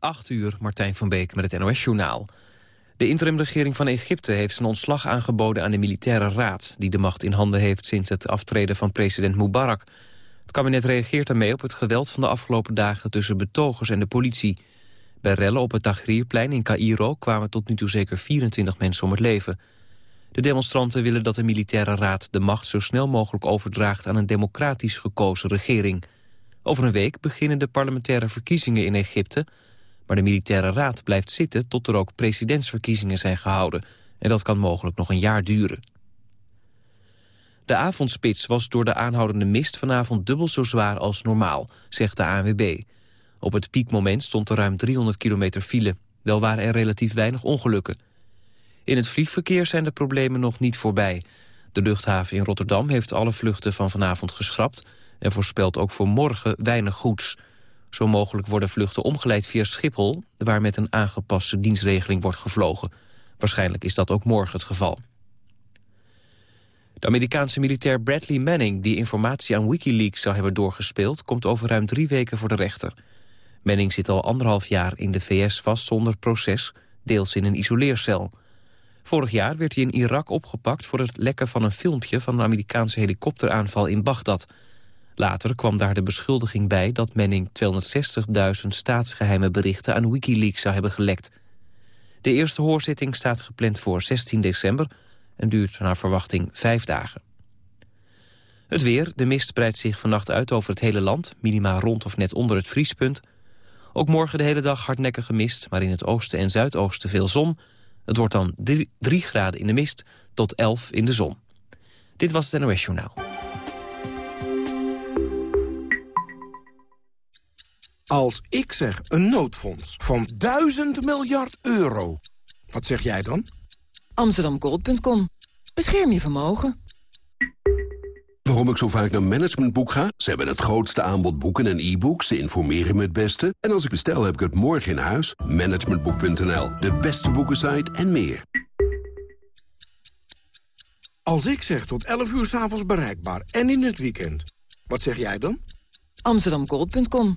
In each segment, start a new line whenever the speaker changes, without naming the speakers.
8 uur, Martijn van Beek met het NOS-journaal. De interimregering van Egypte heeft zijn ontslag aangeboden aan de militaire raad... die de macht in handen heeft sinds het aftreden van president Mubarak. Het kabinet reageert daarmee op het geweld van de afgelopen dagen... tussen betogers en de politie. Bij rellen op het Tahrirplein in Cairo kwamen tot nu toe zeker 24 mensen om het leven. De demonstranten willen dat de militaire raad de macht zo snel mogelijk overdraagt... aan een democratisch gekozen regering. Over een week beginnen de parlementaire verkiezingen in Egypte... Maar de militaire raad blijft zitten tot er ook presidentsverkiezingen zijn gehouden. En dat kan mogelijk nog een jaar duren. De avondspits was door de aanhoudende mist vanavond dubbel zo zwaar als normaal, zegt de ANWB. Op het piekmoment stond er ruim 300 kilometer file. Wel waren er relatief weinig ongelukken. In het vliegverkeer zijn de problemen nog niet voorbij. De luchthaven in Rotterdam heeft alle vluchten van vanavond geschrapt... en voorspelt ook voor morgen weinig goeds. Zo mogelijk worden vluchten omgeleid via Schiphol... waar met een aangepaste dienstregeling wordt gevlogen. Waarschijnlijk is dat ook morgen het geval. De Amerikaanse militair Bradley Manning... die informatie aan Wikileaks zou hebben doorgespeeld... komt over ruim drie weken voor de rechter. Manning zit al anderhalf jaar in de VS vast zonder proces... deels in een isoleercel. Vorig jaar werd hij in Irak opgepakt... voor het lekken van een filmpje van een Amerikaanse helikopteraanval in Bagdad... Later kwam daar de beschuldiging bij dat Manning 260.000 staatsgeheime berichten aan Wikileaks zou hebben gelekt. De eerste hoorzitting staat gepland voor 16 december en duurt naar verwachting vijf dagen. Het weer, de mist breidt zich vannacht uit over het hele land, minima rond of net onder het vriespunt. Ook morgen de hele dag hardnekkige mist, maar in het oosten en zuidoosten veel zon. Het wordt dan 3 graden in de mist tot 11 in de zon. Dit was het NOS Journaal.
Als ik zeg een noodfonds van 1000 miljard euro, wat zeg jij dan?
Amsterdamgold.com. Bescherm je vermogen.
Waarom ik zo vaak naar Managementboek ga? Ze hebben het grootste aanbod boeken en e-books. Ze informeren me het beste. En als ik bestel, heb ik het morgen in huis. Managementboek.nl, de beste boekensite en meer.
Als ik zeg tot 11 uur s'avonds bereikbaar en in het weekend, wat zeg jij dan?
Amsterdamgold.com.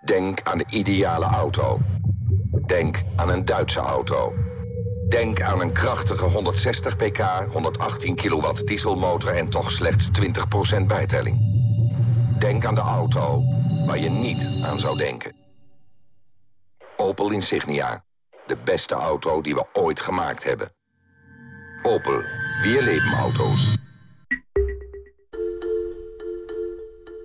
Denk aan de ideale auto. Denk aan een Duitse auto. Denk aan een krachtige 160 pk, 118 kilowatt dieselmotor en toch slechts 20% bijtelling. Denk aan de auto waar je niet aan zou denken. Opel Insignia. De beste auto die we ooit gemaakt hebben. Opel. Weer leven auto's.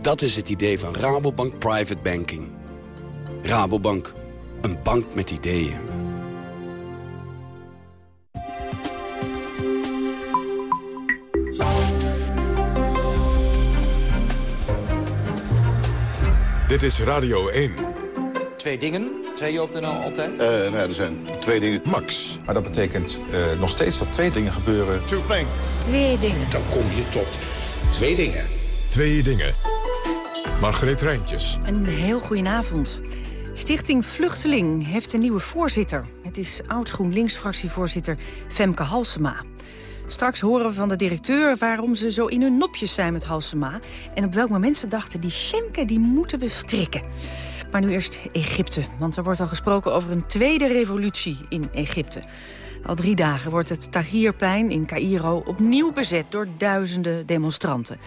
Dat is het idee van Rabobank Private Banking. Rabobank, een bank met ideeën.
Dit is Radio 1.
Twee dingen, zei je op de NL altijd?
Uh, nou ja, er zijn twee dingen.
Max.
Maar dat betekent uh, nog steeds dat twee dingen gebeuren.
Two things.
Twee dingen.
Dan kom je tot twee dingen.
Twee dingen. Margreet Rijntjes.
Een heel goedenavond. Stichting Vluchteling heeft een nieuwe voorzitter. Het is oud-GroenLinks-fractievoorzitter Femke Halsema. Straks horen we van de directeur waarom ze zo in hun nopjes zijn met Halsema... en op welk moment ze dachten, die Femke die moeten we strikken. Maar nu eerst Egypte, want er wordt al gesproken over een tweede revolutie in Egypte. Al drie dagen wordt het Tahrirplein in Cairo opnieuw bezet door duizenden demonstranten.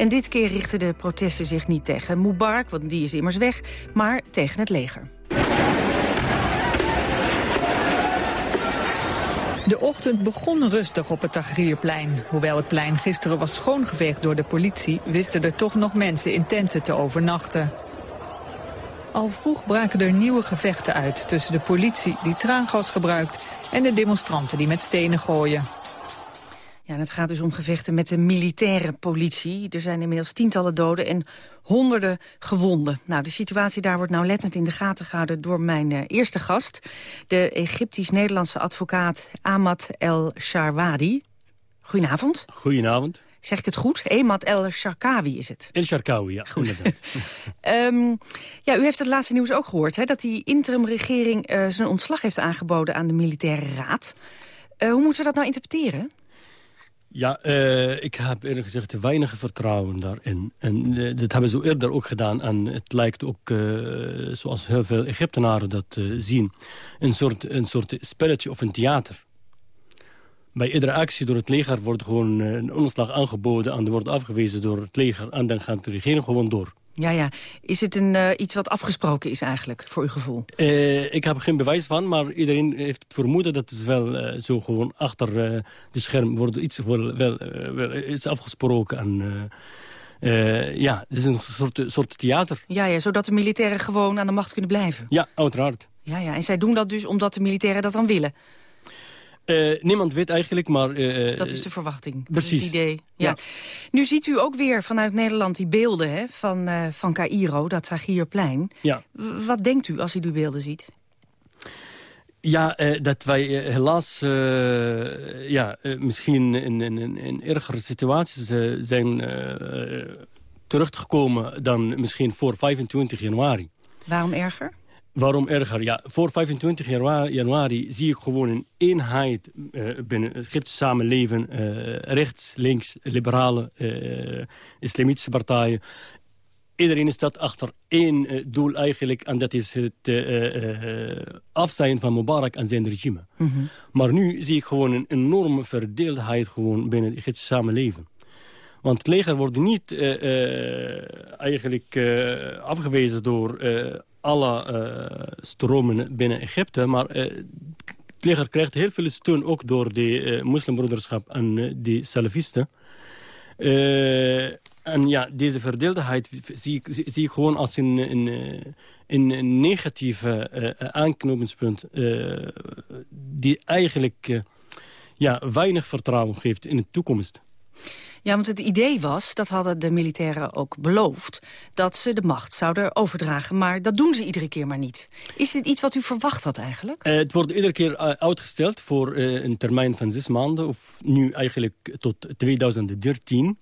En dit keer richten de protesten zich niet tegen Mubarak, want die is immers weg, maar tegen het leger.
De ochtend begon rustig op het Tagrierplein. Hoewel het plein gisteren was schoongeveegd door de politie... wisten er toch nog mensen in tenten te overnachten. Al vroeg braken er nieuwe gevechten uit tussen de politie die traangas gebruikt... en de demonstranten die met stenen gooien.
Ja, en het gaat dus om gevechten met de militaire politie. Er zijn inmiddels tientallen doden en honderden gewonden. Nou, de situatie daar wordt nauwlettend in de gaten gehouden door mijn uh, eerste gast. De Egyptisch-Nederlandse advocaat Ahmad El Sharwadi. Goedenavond.
Goedenavond.
Zeg ik het goed? Emad El Sharkawi is het.
El Sharkawi, ja.
Goed. um, ja, u heeft het laatste nieuws ook gehoord, hè? Dat die interimregering uh, zijn ontslag heeft aangeboden aan de militaire raad. Uh, hoe moeten we dat nou interpreteren?
Ja, uh, ik heb eerlijk gezegd weinig vertrouwen daarin. En uh, dat hebben ze eerder ook gedaan. En het lijkt ook, uh, zoals heel veel Egyptenaren dat zien... Een soort, een soort spelletje of een theater. Bij iedere actie door het leger wordt gewoon een onderslag aangeboden... en wordt afgewezen door het leger. En dan gaat de regering gewoon door.
Ja, ja. Is het een, uh, iets wat afgesproken is eigenlijk, voor uw gevoel?
Uh, ik heb geen bewijs van, maar iedereen heeft het vermoeden... dat het wel uh, zo gewoon achter de scherm wordt iets, wel, wel, wel is afgesproken. En, ja, het is een soort, soort theater.
Ja, ja, zodat de militairen gewoon aan de macht kunnen blijven.
Ja, uiteraard.
Ja, ja, en zij doen dat dus omdat de militairen dat dan willen?
Uh, niemand weet eigenlijk, maar... Uh,
dat is de verwachting.
Precies.
Dat is het idee. Ja. ja. Nu ziet u ook weer vanuit Nederland die beelden hè, van, uh, van Cairo, dat Tahrirplein.
Ja.
Wat denkt u als u die beelden ziet?
Ja, dat wij helaas ja, misschien in, in, in, in ergere situaties zijn teruggekomen dan misschien voor 25 januari.
Waarom erger?
Waarom erger? Ja, voor 25 januari, zie ik gewoon een eenheid uh, binnen het Egyptische samenleven. Uh, rechts, links, liberale, uh, islamitische partijen. Iedereen staat achter één doel eigenlijk. En dat is het afzijn van Mubarak en zijn regime.
Mm -hmm.
Maar nu zie ik gewoon een enorme verdeeldheid gewoon binnen het Egyptische samenleven. Want het leger wordt niet eigenlijk afgewezen door alle uh, stromen binnen Egypte. Maar uh, het leger krijgt heel veel steun ook door de uh, moslimbroederschap en de salafisten. en ja, deze verdeeldheid zie ik, zie, zie ik gewoon als een, een, een negatieve aanknopingspunt... die eigenlijk ja, weinig vertrouwen geeft in de toekomst.
Ja, want het idee was, dat hadden de militairen ook beloofd... dat ze de macht zouden overdragen, maar dat doen ze iedere keer maar niet. Is dit iets wat u verwacht had eigenlijk?
Uh, het wordt iedere keer uh, uitgesteld voor uh, een termijn van zes maanden... of nu eigenlijk tot 2013...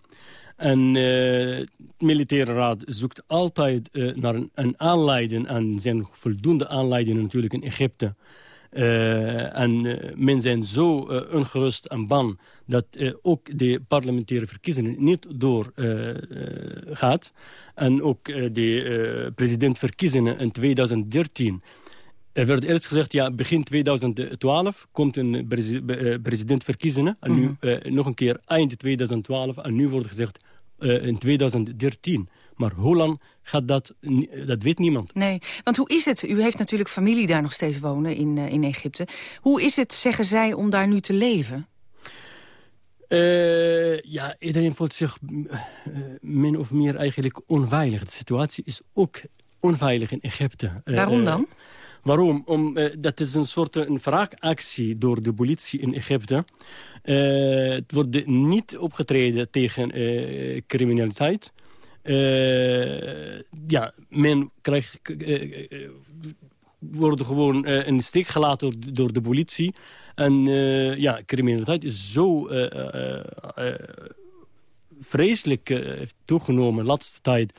En de militaire raad zoekt altijd naar een, een aanleiding... en zijn voldoende aanleidingen natuurlijk in Egypte... Uh, en uh, men zijn zo uh, ongerust en bang dat ook de parlementaire verkiezingen niet doorgaat. en ook de presidentverkiezingen in 2013... Er werd eerst gezegd, ja, begin 2012 komt een presidentverkiezingen. En nu mm. nog een keer eind 2012. En nu wordt gezegd in 2013. Maar hoe lang gaat dat, dat weet niemand.
Nee, want hoe is het? U heeft natuurlijk familie daar nog steeds wonen in, uh, in Egypte. Hoe is het, zeggen zij, om daar nu te leven?
Uh, ja, iedereen voelt zich uh, min of meer eigenlijk onveilig. De situatie is ook onveilig in Egypte.
Waarom dan?
Waarom? Om, uh, dat is een soort een wraakactie door de politie in Egypte. Uh, het wordt niet opgetreden tegen uh, criminaliteit. Uh, ja, men krijgt, uh, worden gewoon uh, in de steek gelaten door, door de politie. En ja, criminaliteit is zo vreselijk toegenomen de laatste tijd.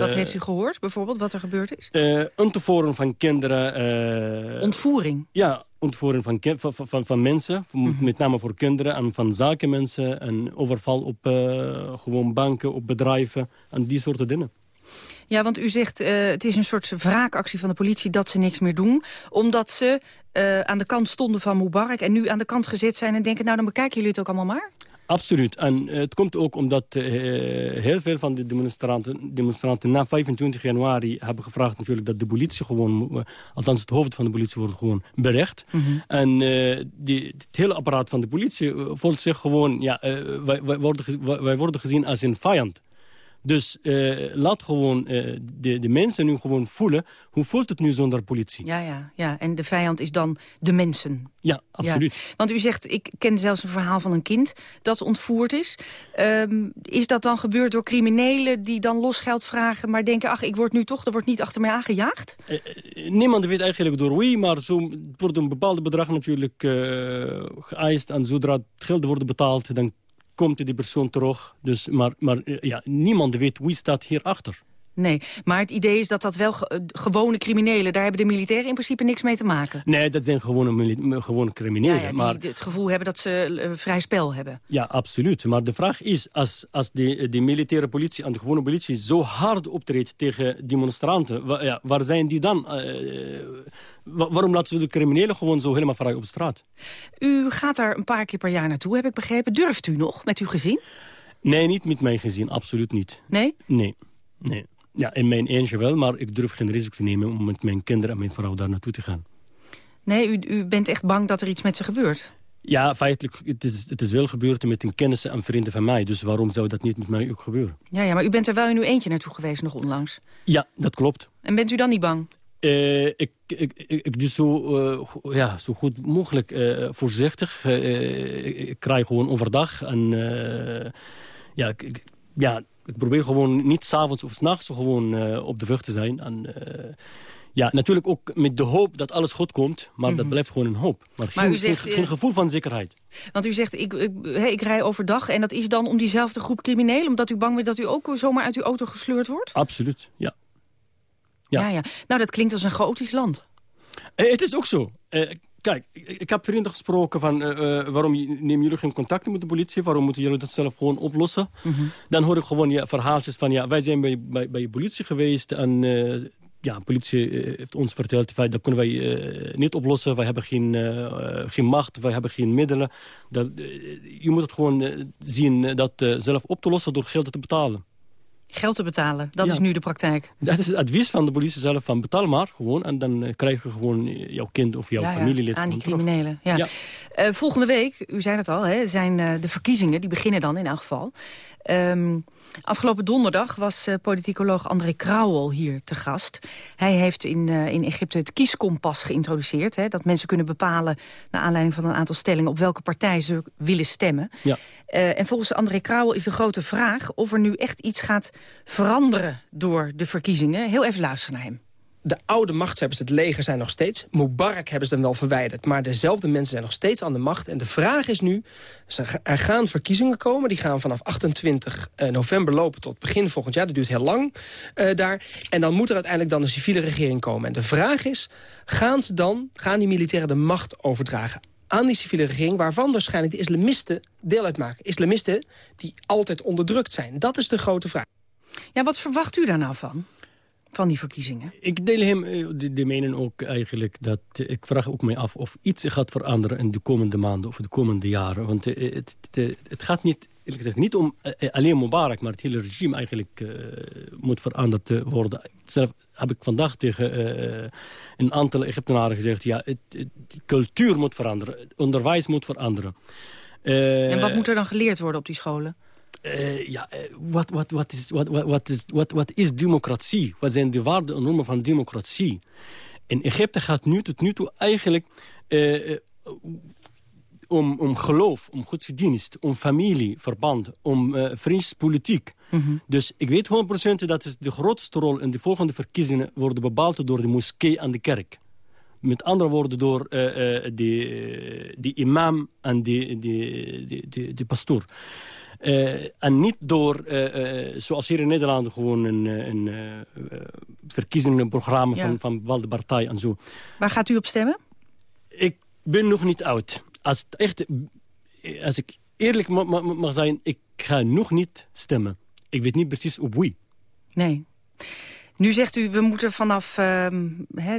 wat heeft u gehoord, bijvoorbeeld, wat er gebeurd is?
ontvoering van kinderen.
Ontvoering?
Ja, ontvoering van, van, van, van mensen, mm -hmm. met name voor kinderen... en van zakenmensen en overval op uh, gewoon banken, op bedrijven en die soorten dingen.
Ja, want u zegt uh, het is een soort wraakactie van de politie dat ze niks meer doen... omdat ze uh, aan de kant stonden van Mubarak en nu aan de kant gezet zijn... en denken, nou dan bekijken jullie het ook allemaal maar?
Absoluut. En het komt ook omdat heel veel van de demonstranten, demonstranten na 25 januari hebben gevraagd natuurlijk dat de politie gewoon, althans het hoofd van de politie wordt gewoon berecht. Mhm. En die, het hele apparaat van de politie voelt zich gewoon, ja, wij, wij, worden, wij worden gezien als een vijand. Dus uh, laat gewoon uh, de, de mensen nu gewoon voelen... hoe voelt het nu zonder politie?
Ja, ja, ja. En de vijand is dan de mensen.
Ja, absoluut.
Want u zegt, ik ken zelfs een verhaal van een kind dat ontvoerd is. Um, is dat dan gebeurd door criminelen die dan losgeld vragen... maar denken, ach, ik word nu toch, er wordt niet achter mij aangejaagd?
Uh, niemand weet eigenlijk door wie, maar zo wordt een bepaald bedrag natuurlijk geëist... en zodra het geld wordt betaald, dan komt die persoon terug. Dus, maar maar eh, ja, niemand weet wie staat hierachter.
Nee, maar het idee is dat dat wel eh, gewone criminelen... daar hebben de militairen in principe niks mee te maken.
Nee, dat zijn gewone, gewone criminelen. Ja,
die
maar...
het gevoel hebben dat ze uh, vrij spel hebben.
Ja, absoluut. Maar de vraag is, als, als de, de militaire politie en de gewone politie... zo hard optreedt tegen demonstranten, waar, ja, waar zijn die dan? Uh, waarom laten ze de criminelen gewoon zo helemaal vrij op straat?
U gaat daar een paar keer per jaar naartoe, heb ik begrepen. Durft u nog met uw gezin?
Nee, niet met mijn gezin, absoluut niet.
Nee?
Nee, nee. Ja, in mijn eentje wel, maar ik durf geen risico te nemen... om met mijn kinderen en mijn vrouw daar naartoe te gaan.
Nee, u, u bent echt bang dat er iets met ze gebeurt?
Ja, feitelijk, het is, het is wel gebeurd met een kennissen en vrienden van mij. Dus waarom zou dat niet met mij ook gebeuren?
Ja, ja maar u bent er wel in uw eentje naartoe geweest nog onlangs.
Ja, dat klopt.
En bent u dan niet bang?
Uh, ik, ik, ik, doe zo, uh, ja, zo goed mogelijk uh, voorzichtig. ik krijg gewoon overdag. En ja, ik, ja, ik probeer gewoon niet s'avonds of s'nachts gewoon uh, op de vlucht te zijn. En, uh, ja, natuurlijk ook met de hoop dat alles goed komt. Maar dat mhm. blijft gewoon een hoop. Maar, maar geen, zegt, geen, geen, gevoel van zekerheid.
Want u zegt, ik, ik, ik, rij overdag. En dat is dan om diezelfde groep criminelen? Omdat u bang bent dat u ook zomaar uit uw auto gesleurd wordt?
Absoluut, ja.
Ja, ja. ja. Nou, dat klinkt als een chaotisch land.
Eh, het is ook zo. Kijk, ik heb vrienden gesproken van... Uh, waarom nemen jullie geen contact met de politie? Waarom moeten jullie dat zelf gewoon oplossen? Mhm. Dan hoor ik gewoon ja, verhaaltjes van... ja, wij zijn bij, bij, bij de politie geweest en... Uh, ja, de politie heeft ons verteld, dat kunnen wij uh, niet oplossen. Wij hebben geen, geen macht, wij hebben geen middelen. Dat, je moet het gewoon zien dat zelf op te lossen door geld te betalen
geld te betalen. Dat is nu de praktijk.
Dat is het advies van de politie zelf, van betaal maar gewoon. En dan uh, krijg je gewoon jouw kind of jouw familielid.
aan die criminelen. Ja. Uh, volgende week, u zei het al, hè, zijn uh, de verkiezingen. Die beginnen dan in elk geval. Um, Afgelopen donderdag was uh, politicoloog André Krauwel hier te gast. Hij heeft in, uh, in Egypte het kieskompas geïntroduceerd. Hè, dat mensen kunnen bepalen, naar aanleiding van een aantal stellingen... op welke partij ze willen stemmen. Ja. Uh, en volgens André Krauwel is de grote vraag... of er nu echt iets gaat veranderen door de verkiezingen. Heel even luisteren naar hem
de oude machtshebbers, het leger, zijn nog steeds... Mubarak hebben ze dan wel verwijderd. Maar dezelfde mensen zijn nog steeds aan de macht. En de vraag is nu, er gaan verkiezingen komen. Die gaan vanaf 28 eh, november lopen tot begin volgend jaar. Dat duurt heel lang uh, daar. En dan moet er uiteindelijk dan een civiele regering komen. En de vraag is, gaan ze dan, gaan die militairen de macht overdragen aan die civiele regering... waarvan waarschijnlijk de islamisten deel uitmaken. Islamisten die altijd onderdrukt zijn. Dat is de grote vraag.
Ja, wat verwacht u daar nou van? Van die verkiezingen?
Ik deel hem eh, de, de mening ook eigenlijk dat eh, ik vraag ook mij af of iets gaat veranderen in de komende maanden of de komende jaren. Want eh, het, het, het gaat niet, eerlijk gezegd, niet om alleen Mubarak, maar het hele regime eigenlijk uh, moet veranderd worden. Zelf heb ik vandaag tegen uh, een aantal Egyptenaren gezegd, ja, het, de cultuur moet veranderen, het onderwijs moet veranderen.
en wat moet er dan geleerd worden op die scholen?
Uh, ja, uh, wat, wat, wat, is, wat, wat, wat, is, wat, wat is democratie? Wat zijn de waarden en normen van democratie? In Egypte gaat nu tot nu toe eigenlijk uh, om, om geloof, om godsdienst, om familieverband, om uh, vriendjespolitiek. Mm -hmm. Dus ik weet 100% dat is de grootste rol in de volgende verkiezingen worden bepaald door de moskee en de kerk. Met andere woorden door uh, de, de imam en de, de, de, de, de pastoor. Uh, en niet door, uh, uh, zoals hier in Nederland, gewoon een, een verkiezingenprogramma ja. van, van bepaalde partij en zo.
Waar gaat u op stemmen?
Ik ben nog niet oud. Als, echt, als ik eerlijk mag, mag, mag zijn, ik ga nog niet stemmen. Ik weet niet precies op wie.
Nee. Nu zegt u, we moeten vanaf uh,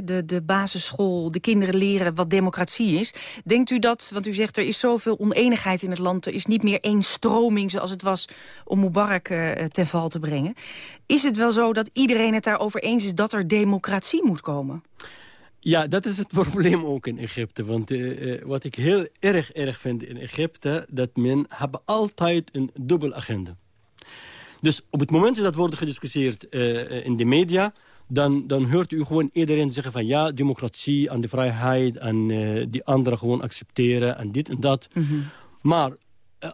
de, de basisschool de kinderen leren wat democratie is. Denkt u dat, want u zegt er is zoveel oneenigheid in het land... er is niet meer één stroming zoals het was om Mubarak uh, ten val te brengen. Is het wel zo dat iedereen het daarover eens is dat er democratie moet komen?
Ja, dat is het probleem ook in Egypte. Want uh, wat ik heel erg erg vind in Egypte... dat men hebben altijd een dubbel agenda. Dus op het moment dat wordt gediscussieerd uh, in de media... Dan, dan hoort u gewoon iedereen zeggen van... ja, democratie en de vrijheid en uh, die anderen gewoon accepteren... en dit en dat. Mm -hmm. Maar eh,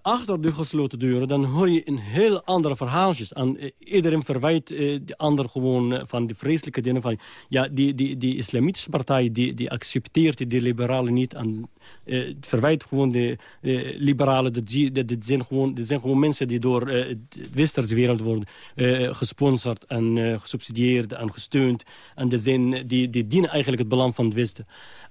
achter de gesloten deuren, dan hoor je een heel andere verhaaltjes. En uh, iedereen verwijt uh, de ander gewoon uh, van die vreselijke dingen van... ja, die, die, die islamitische partij, die, die accepteert die liberalen niet... en verwijt gewoon de liberalen, dat, die, dat, dat, zijn gewoon, dat zijn gewoon mensen... die door de westerse wereld worden gesponsord en gesubsidieerd en gesteund. En dat zijn, die, die dienen eigenlijk het belang van het Westen.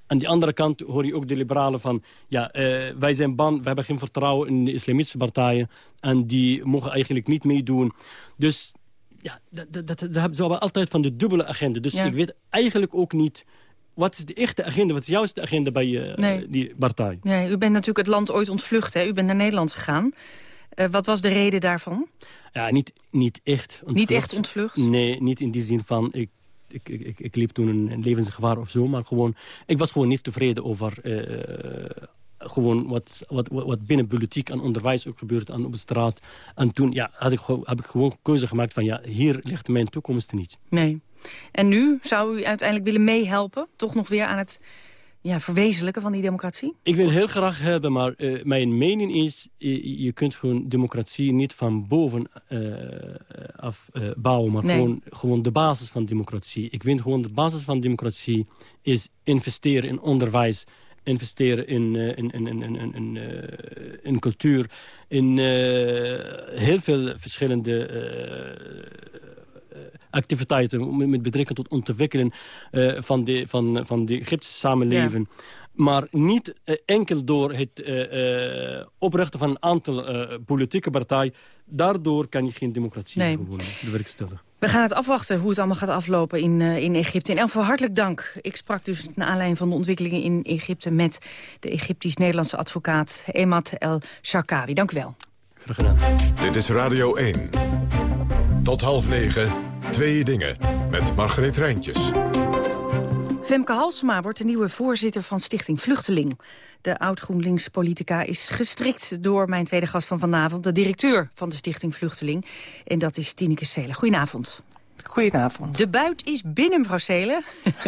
Aan die andere kant hoor je ook de liberalen van... ja, uh, wij zijn bang, we hebben geen vertrouwen in de islamitische partijen... en die mogen eigenlijk niet meedoen. Dus ja, dat, dat, dat, dat hebben ze altijd van de dubbele agenda. Dus ja. ik weet eigenlijk ook niet... Wat is de echte agenda? Wat is jouw agenda bij uh, nee. die partij?
Nee, u bent natuurlijk het land ooit ontvlucht. Hè? U bent naar Nederland gegaan. Uh, wat was de reden daarvan?
Ja, niet, niet echt ontvlucht.
Niet echt ontvlucht?
Nee, niet in die zin van... Ik ik, ik, ik, liep toen een, een, levensgevaar of zo. Maar gewoon, ik was gewoon niet tevreden over uh, gewoon wat, wat, wat binnen politiek en onderwijs ook gebeurt en op de straat. En toen ja, had ik, heb ik gewoon keuze gemaakt van ja, hier ligt mijn toekomst niet.
Nee. En nu zou u uiteindelijk willen meehelpen? Toch nog weer aan het ja, verwezenlijken van die democratie?
Ik wil heel graag hebben, maar uh, mijn mening is... Je, je, kunt gewoon democratie niet van boven uh, af bouwen... maar nee. gewoon, gewoon de basis van democratie. Ik vind gewoon de basis van democratie is investeren in onderwijs... investeren in, in, in, in, in, in, in cultuur... in heel veel verschillende activiteiten met betrekking tot ontwikkelen uh, van, de, van, van de Egyptische samenleving. Ja. Maar niet uh, enkel door het uh, oprichten van een aantal politieke partijen. Daardoor kan je geen democratie nee. gewoon bewerkstelligen.
We gaan het afwachten hoe het allemaal gaat aflopen in, uh, in Egypte. In elk geval hartelijk dank. Ik sprak dus naar aanleiding van de ontwikkelingen in Egypte... met de Egyptisch-Nederlandse advocaat Emad El Sharkawi. Dank u wel.
Graag gedaan.
Dit is Radio 1. Tot half negen. Twee dingen met Margreet Rijntjes.
Femke Halsema wordt de nieuwe voorzitter van Stichting Vluchteling. De oud-GroenLinks-politica is gestrikt door mijn tweede gast van vanavond... de directeur van de Stichting Vluchteling. En dat is Tineke Seelen. Goedenavond.
Goedenavond.
De buit is binnen, mevrouw Seelen.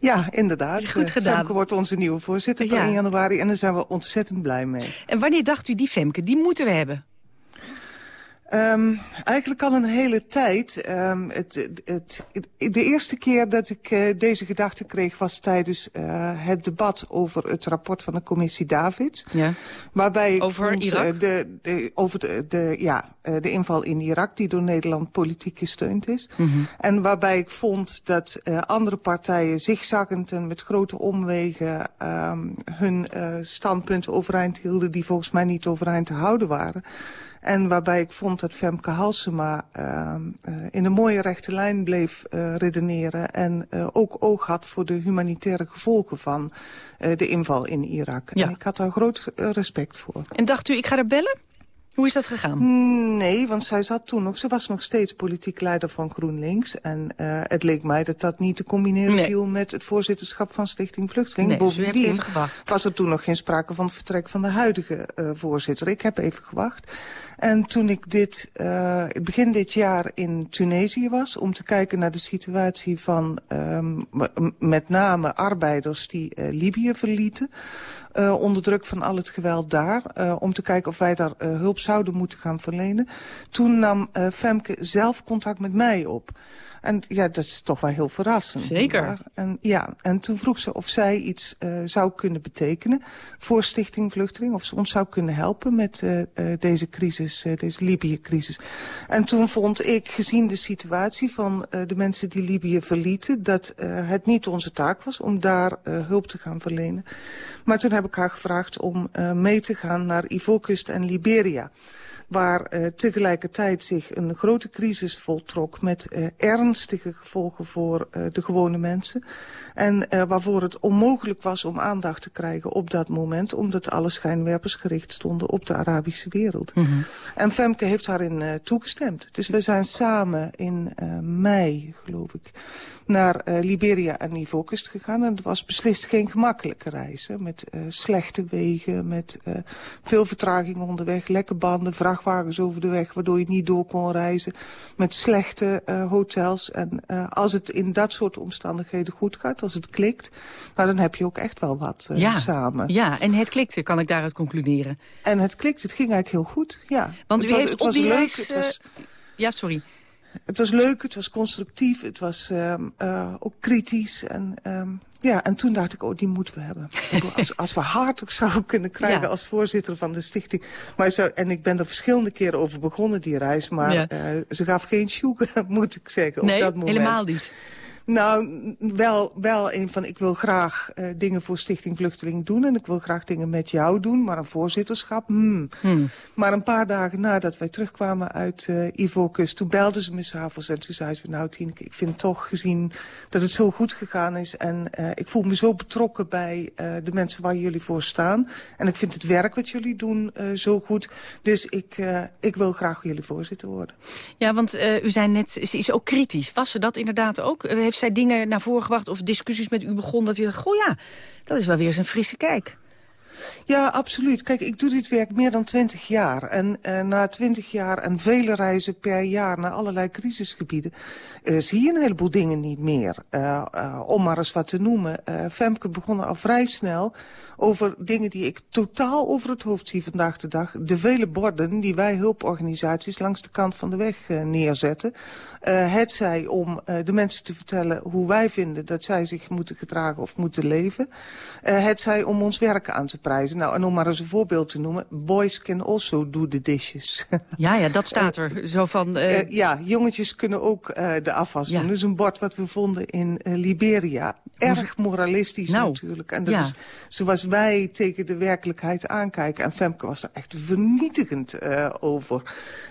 ja, inderdaad.
Goed gedaan.
Femke wordt onze nieuwe voorzitter ja. per 1 januari... en daar zijn we ontzettend blij mee.
En wanneer dacht u die Femke, die moeten we hebben?
Um, eigenlijk al een hele tijd. Um, het, het, het, de eerste keer dat ik uh, deze gedachte kreeg was tijdens uh, het debat over het rapport van de commissie Davids.
Ja.
Waarbij ik
over
vond,
Irak?
Uh, de, de, over de, de, ja, de inval in Irak die door Nederland politiek gesteund is.
Mm -hmm.
En waarbij ik vond dat andere partijen zigzaggend en met grote omwegen um, hun standpunten overeind hielden die volgens mij niet overeind te houden waren. En waarbij ik vond dat Femke Halsema uh, uh, in een mooie rechte lijn bleef uh, redeneren... en ook oog had voor de humanitaire gevolgen van de inval in Irak.
Ja.
En ik had daar groot respect voor.
En dacht u, ik ga er bellen? Hoe is dat gegaan?
Nee, want zij zat toen nog, ze was nog steeds politiek leider van GroenLinks. En uh, het leek mij dat dat niet te combineren
nee.
viel met het voorzitterschap van Stichting Vluchteling.
Nee,
Bovendien
dus
was er toen nog geen sprake van het vertrek van de huidige uh, voorzitter. Ik heb even gewacht. En toen ik dit, uh, begin dit jaar in Tunesië was... om te kijken naar de situatie van um, met name arbeiders die Libië verlieten... Uh, onder druk van al het geweld daar... Uh, om te kijken of wij daar uh, hulp zouden moeten gaan verlenen. Toen nam Femke zelf contact met mij op... En ja, dat is toch wel heel verrassend.
Zeker.
En, ja, en toen vroeg ze of zij iets uh, zou kunnen betekenen voor Stichting Vluchteling. Of ze ons zou kunnen helpen met uh, uh, deze crisis, deze Libië-crisis. En toen vond ik, gezien de situatie van de mensen die Libië verlieten... dat het niet onze taak was om daar hulp te gaan verlenen. Maar toen heb ik haar gevraagd om mee te gaan naar Ivoorkust en Liberia waar uh, tegelijkertijd zich een grote crisis voltrok... met uh, ernstige gevolgen voor uh, de gewone mensen. En waarvoor het onmogelijk was om aandacht te krijgen op dat moment... omdat alle schijnwerpers gericht stonden op de Arabische wereld. Mm -hmm. En Femke heeft daarin toegestemd. Dus we zijn samen in mei, geloof ik naar uh, Liberia en Ivoorkust gegaan. En het was beslist geen gemakkelijke reis. Hè, met uh, slechte wegen, met uh, veel vertraging onderweg, lekke banden, vrachtwagens over de weg... waardoor je niet door kon reizen, met slechte hotels. En als het in dat soort omstandigheden goed gaat, als het klikt... Nou, dan heb je ook echt wel wat
ja,
samen.
Ja, en het klikte, kan ik daaruit concluderen.
En het klikt, het ging eigenlijk heel goed, ja.
Want
het
u
was,
heeft
het
op
was
die
leuk,
reis...
het was...
Ja, sorry.
Het was leuk, het was constructief, het was um, uh, ook kritisch. En, um, ja, en toen dacht ik, oh, die moeten we hebben. als, als we haar ook zouden kunnen krijgen ja. als voorzitter van de stichting. Maar zo, en ik ben er verschillende keren over begonnen, die reis. Maar ja. uh, ze gaf geen sjoeken, moet ik zeggen,
nee,
op dat moment.
helemaal niet.
Nou, wel, wel een van, ik wil graag uh, dingen voor Stichting Vluchteling doen... en ik wil graag dingen met jou doen, maar een voorzitterschap, hmm.
Hmm.
Maar een paar dagen nadat wij terugkwamen uit uh, Ivoorkust... toen belden ze me s'avonds en toen zei ze... nou, Tineke, ik vind toch gezien dat het zo goed gegaan is... en uh, ik voel me zo betrokken bij de mensen waar jullie voor staan... en ik vind het werk wat jullie doen zo goed... dus ik, ik wil graag jullie voorzitter worden.
Ja, want u zei net, ze is ook kritisch. Was ze dat inderdaad ook? Heeft zij dingen naar voren gebracht of discussies met u begon... dat u dacht, goh ja, dat is wel weer eens een frisse kijk.
Ja, absoluut. Kijk, ik doe dit werk meer dan twintig jaar. En uh, na twintig jaar en vele reizen per jaar naar allerlei crisisgebieden... Uh, zie je een heleboel dingen niet meer. Uh, om maar eens wat te noemen. Femke begon al vrij snel over dingen die ik totaal over het hoofd zie vandaag de dag. De vele borden die wij hulporganisaties langs de kant van de weg neerzetten. het zij om de mensen te vertellen hoe wij vinden dat zij zich moeten gedragen of moeten leven. het zij om ons werk aan te prijzen. Nou, en om maar eens een voorbeeld te noemen. Boys can also do the dishes.
Ja, ja, dat staat er. Zo van, uh...
Uh, ja, jongetjes kunnen ook uh, de afwas doen.
Ja.
Is een bord wat we vonden in Liberia. Erg moralistisch
nou,
natuurlijk. En dat
ja.
is zoals wij tegen de werkelijkheid aankijken. En Femke was er echt vernietigend over.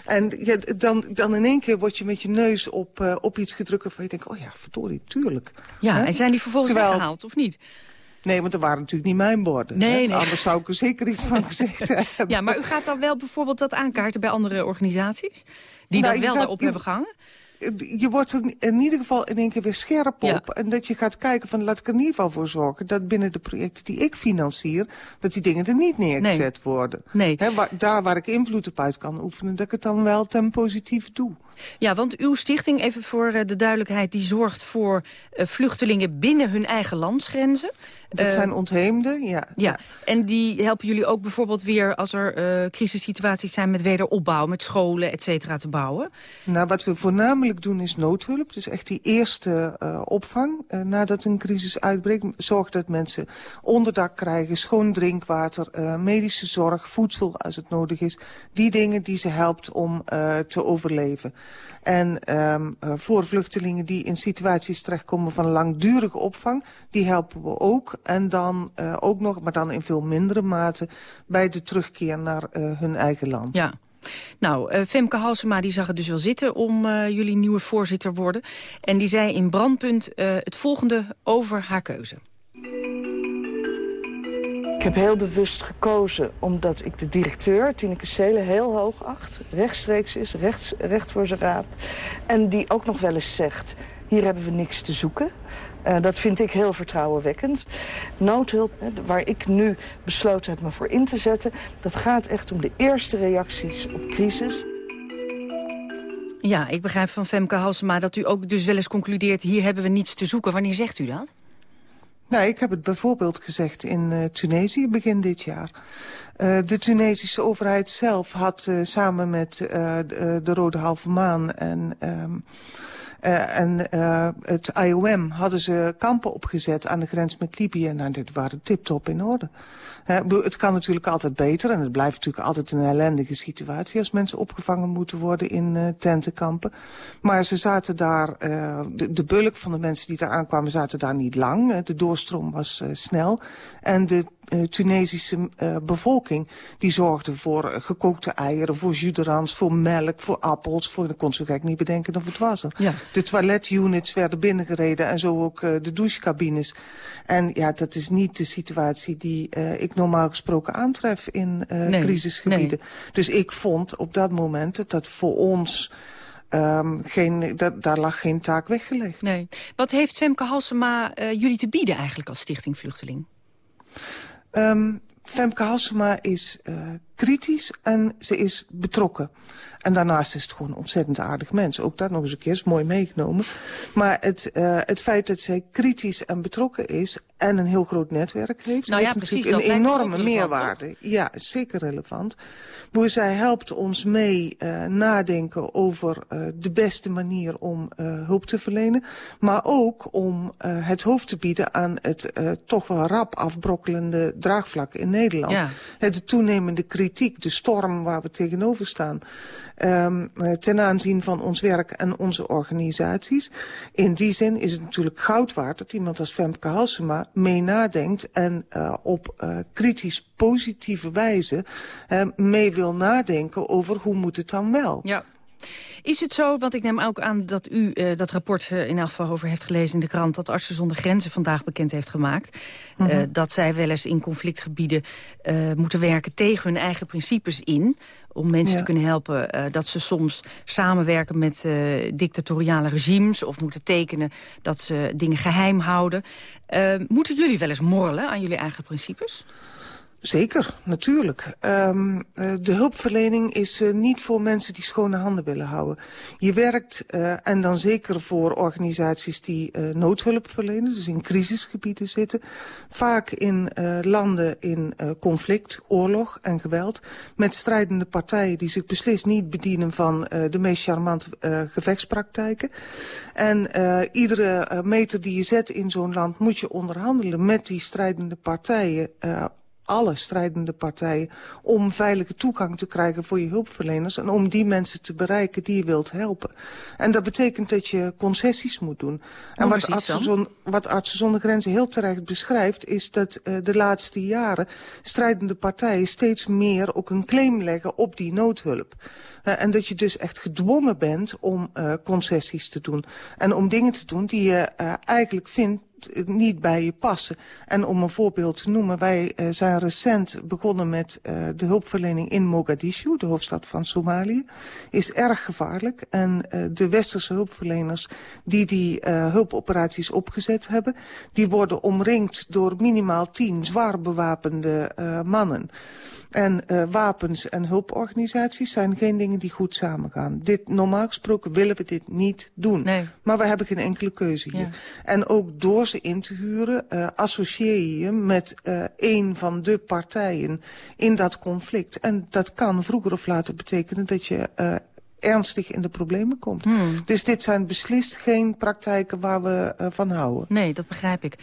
En ja, dan, dan in één keer word je met je neus op, op iets gedrukt... waarvan je denkt, oh ja, verdorie, tuurlijk.
Ja, en zijn die vervolgens
Terwijl,
weggehaald, of niet?
Nee, want er waren natuurlijk niet mijn borden.
Nee,
hè?
nee.
Anders zou ik er zeker iets van gezegd hebben.
Ja, maar u gaat dan wel bijvoorbeeld dat aankaarten bij andere organisaties? Die
Nou,
dat wel erop hebben gehangen?
je wordt er in ieder geval in één keer weer scherp op.
Ja.
En dat je gaat kijken van laat ik er in ieder geval voor zorgen... dat binnen de projecten die ik financier... dat die dingen er niet neergezet worden.
Nee.
Waar- daar waar ik invloed op uit kan oefenen... dat ik het dan wel ten positieve doe.
Ja, want uw stichting, even voor eh, de duidelijkheid... die zorgt voor eh, vluchtelingen binnen hun eigen landsgrenzen.
Dat
Eh,
zijn ontheemden, ja.
Ja, en die helpen jullie ook bijvoorbeeld weer... als er eh crisissituaties zijn met wederopbouw, met scholen, et cetera, te bouwen?
Nou, wat we voornamelijk doen is noodhulp. Dus echt die eerste uh, opvang. Uh, nadat een crisis uitbreekt, zorg dat mensen onderdak krijgen, schoon drinkwater, uh, medische zorg, voedsel als het nodig is. Die dingen die ze helpt om uh, te overleven. En um, uh, voor vluchtelingen die in situaties terechtkomen van langdurige opvang, die helpen we ook. En dan uh, ook nog, maar dan in veel mindere mate, bij de terugkeer naar uh, hun eigen land.
Ja. Nou, uh, Femke Halsema die zag het dus wel zitten om uh, jullie nieuwe voorzitter worden. En die zei in Brandpunt uh, het volgende over haar keuze.
Ik heb heel bewust gekozen omdat ik de directeur, Tineke Seelen, heel hoog acht. Rechtstreeks is, rechts, recht voor zijn raap. En die ook nog wel eens zegt, hier hebben we niks te zoeken. Uh, dat vind ik heel vertrouwenwekkend. Noodhulp, hè, waar ik nu besloten heb me voor in te zetten... dat gaat echt om de eerste reacties op crisis.
Ja, ik begrijp van Femke Halsema dat u ook dus wel eens concludeert... hier hebben we niets te zoeken. Wanneer zegt u dat?
Nou, ik heb het bijvoorbeeld gezegd in uh, Tunesië begin dit jaar. Uh, de Tunesische overheid zelf had uh, samen met de, de, Rode Halve Maan en... Um, Uh, en uh, het IOM hadden ze kampen opgezet aan de grens met Libië. Nou, dit waren tip-top in orde. Het kan natuurlijk altijd beter en het blijft natuurlijk altijd een ellendige situatie... als mensen opgevangen moeten worden in tentenkampen. Maar ze zaten daar, de, de bulk van de mensen die daar aankwamen zaten daar niet lang. de doorstroom was snel. En de Tunesische bevolking... die zorgde voor gekookte eieren, voor jus voor melk, voor appels. Voor, dan kon ze gek niet bedenken of het was er. Ja. De toiletunits werden binnengereden en zo ook de douchecabines. En ja, dat is niet de situatie die ik normaal gesproken aantref in nee, crisisgebieden. Nee. Dus ik vond op dat moment dat dat voor ons... Um, geen, dat, daar lag geen taak weggelegd.
Nee. Wat heeft Femke Halsema jullie te bieden eigenlijk als Stichting Vluchteling?
Um, Femke Halsema is uh, kritisch en ze is betrokken. En daarnaast is het gewoon een ontzettend aardig mens. Ook dat nog eens een keer is mooi meegenomen. Maar het, uh, het feit dat zij kritisch en betrokken is en een heel groot netwerk heeft...
Nou ja,
heeft
precies,
natuurlijk een enorme meerwaarde. Ja, zeker relevant. Maar zij helpt ons mee uh, nadenken over uh, de beste manier om hulp te verlenen. Maar ook om het hoofd te bieden aan het toch wel rap afbrokkelende draagvlak in Nederland. Ja. Het toenemende kritiek, de storm waar we tegenover staan... Um, ten aanzien van ons werk en onze organisaties. In die zin is het natuurlijk goud waard dat iemand als Femke Halsema mee nadenkt... en uh, op uh, kritisch positieve wijze uh, mee wil nadenken over hoe moet het dan wel.
Ja. Is het zo, want ik neem ook aan dat u uh, dat rapport uh, in elk geval over heeft gelezen in de krant... dat Artsen zonder Grenzen vandaag bekend heeft gemaakt... Mm -hmm. uh, dat zij wel eens in conflictgebieden moeten werken tegen hun eigen principes in... om mensen ja. te kunnen helpen dat ze soms samenwerken met dictatoriale regimes... of moeten tekenen dat ze dingen geheim houden. moeten jullie wel eens morrelen aan jullie eigen principes?
Zeker, natuurlijk. Um, uh, de hulpverlening is uh, niet voor mensen die schone handen willen houden. Je werkt, uh, en dan zeker voor organisaties die noodhulp verlenen... dus in crisisgebieden zitten... vaak in landen in conflict, oorlog en geweld... met strijdende partijen die zich beslist niet bedienen... van de meest charmante gevechtspraktijken. En iedere meter die je zet in zo'n land moet je onderhandelen... met die strijdende partijen alle strijdende partijen... om veilige toegang te krijgen voor je hulpverleners... en om die mensen te bereiken die je wilt helpen. En dat betekent dat je concessies moet doen. En wat artsen, zon, wat artsen, zonder Grenzen heel terecht beschrijft... is dat uh, de laatste jaren strijdende partijen steeds meer ook een claim leggen op die noodhulp. Uh, en dat je dus echt gedwongen bent om uh, concessies te doen. En om dingen te doen die je eigenlijk vindt niet bij je passen. En om een voorbeeld te noemen, wij uh, zijn recent begonnen met uh, de hulpverlening in Mogadishu, de hoofdstad van Somalië. Is erg gevaarlijk en uh, de westerse hulpverleners die die hulpoperaties opgezet hebben, die worden omringd door minimaal tien zwaar bewapende mannen. En uh, wapens en hulporganisaties zijn geen dingen die goed samengaan. Dit, normaal gesproken willen we dit niet doen. Nee. Maar we hebben geen enkele keuze hier. Ja. En ook door ze in te huren, uh, associeer je met uh, een van de partijen in dat conflict. En dat kan vroeger of later betekenen dat je ernstig in de problemen komt. Hmm. Dus dit zijn beslist geen praktijken waar we uh, van houden.
Nee, dat begrijp ik.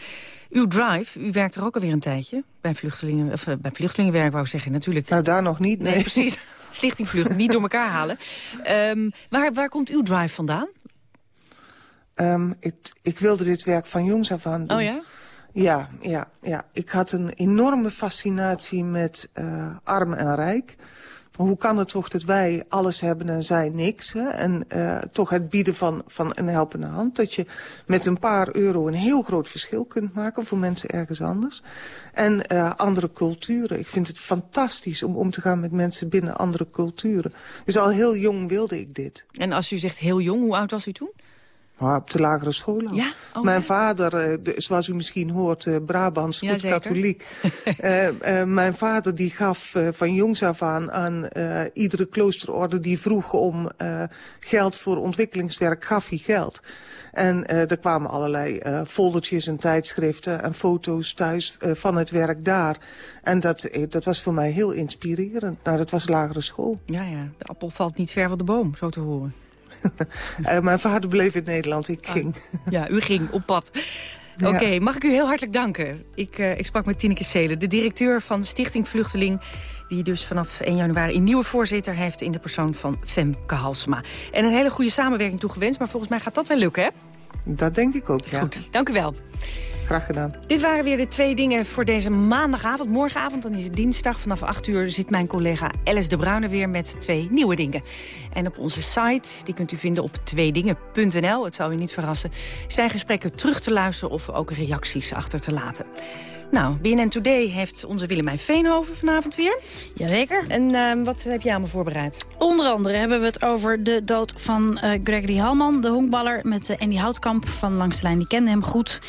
Uw drive, u werkt er ook alweer een tijdje bij, vluchtelingen, of, uh, bij vluchtelingenwerk, wou ik zeggen, natuurlijk.
Nou, daar nog niet, nee.
nee precies. Stichting Vlucht, niet door elkaar halen. Um, waar, waar komt uw drive vandaan?
Um, ik, ik wilde dit werk van jongs af aan doen.
Oh ja?
Ja, ja, ja. Ik had een enorme fascinatie met uh, arm en rijk hoe kan het toch dat wij alles hebben en zij niks? Hè? En uh, toch het bieden van, van een helpende hand. Dat je met een paar euro een heel groot verschil kunt maken voor mensen ergens anders. En uh, andere culturen. Ik vind het fantastisch om om te gaan met mensen binnen andere culturen. Dus al heel jong wilde ik dit.
En als u zegt heel jong, hoe oud was u toen?
Op de lagere school
Ja? Oh,
mijn
ja.
vader, de, zoals u misschien hoort, uh, Brabants, goed ja, katholiek. uh, mijn vader die gaf van jongs af aan aan iedere kloosterorde die vroeg om geld voor ontwikkelingswerk, gaf hij geld. En er kwamen allerlei foldertjes en tijdschriften en foto's thuis van het werk daar. En dat, dat was voor mij heel inspirerend. Nou, dat was lagere school.
Ja, ja. De appel valt niet ver van de boom, zo te horen.
Uh, mijn vader bleef in Nederland, ik ging.
Ah, ja, u ging op pad. Oké, mag ik u heel hartelijk danken. Ik, uh, ik sprak met Tineke Seelen, de directeur van Stichting Vluchteling... die dus vanaf 1 januari een nieuwe voorzitter heeft... in de persoon van Femke Halsema. En een hele goede samenwerking toegewenst, maar volgens mij gaat dat wel lukken, hè?
Dat denk ik ook, ja.
Goed, dank u wel.
Graag gedaan.
Dit waren weer de twee dingen voor deze maandagavond. Morgenavond, dan is het dinsdag. Vanaf 8 uur zit mijn collega Alice de Bruyne weer met twee nieuwe dingen. En op onze site, die kunt u vinden op tweedingen.nl, het zal u niet verrassen... zijn gesprekken terug te luisteren of ook reacties achter te laten. Nou, BNN Today heeft onze Willemijn Veenhoven vanavond weer.
Jazeker.
En uh, wat heb jij allemaal voorbereid?
Onder andere hebben we het over de dood van uh, Gregory Halman, de honkballer... met uh, Andy Houtkamp van Langs de Lijn, die kende hem goed.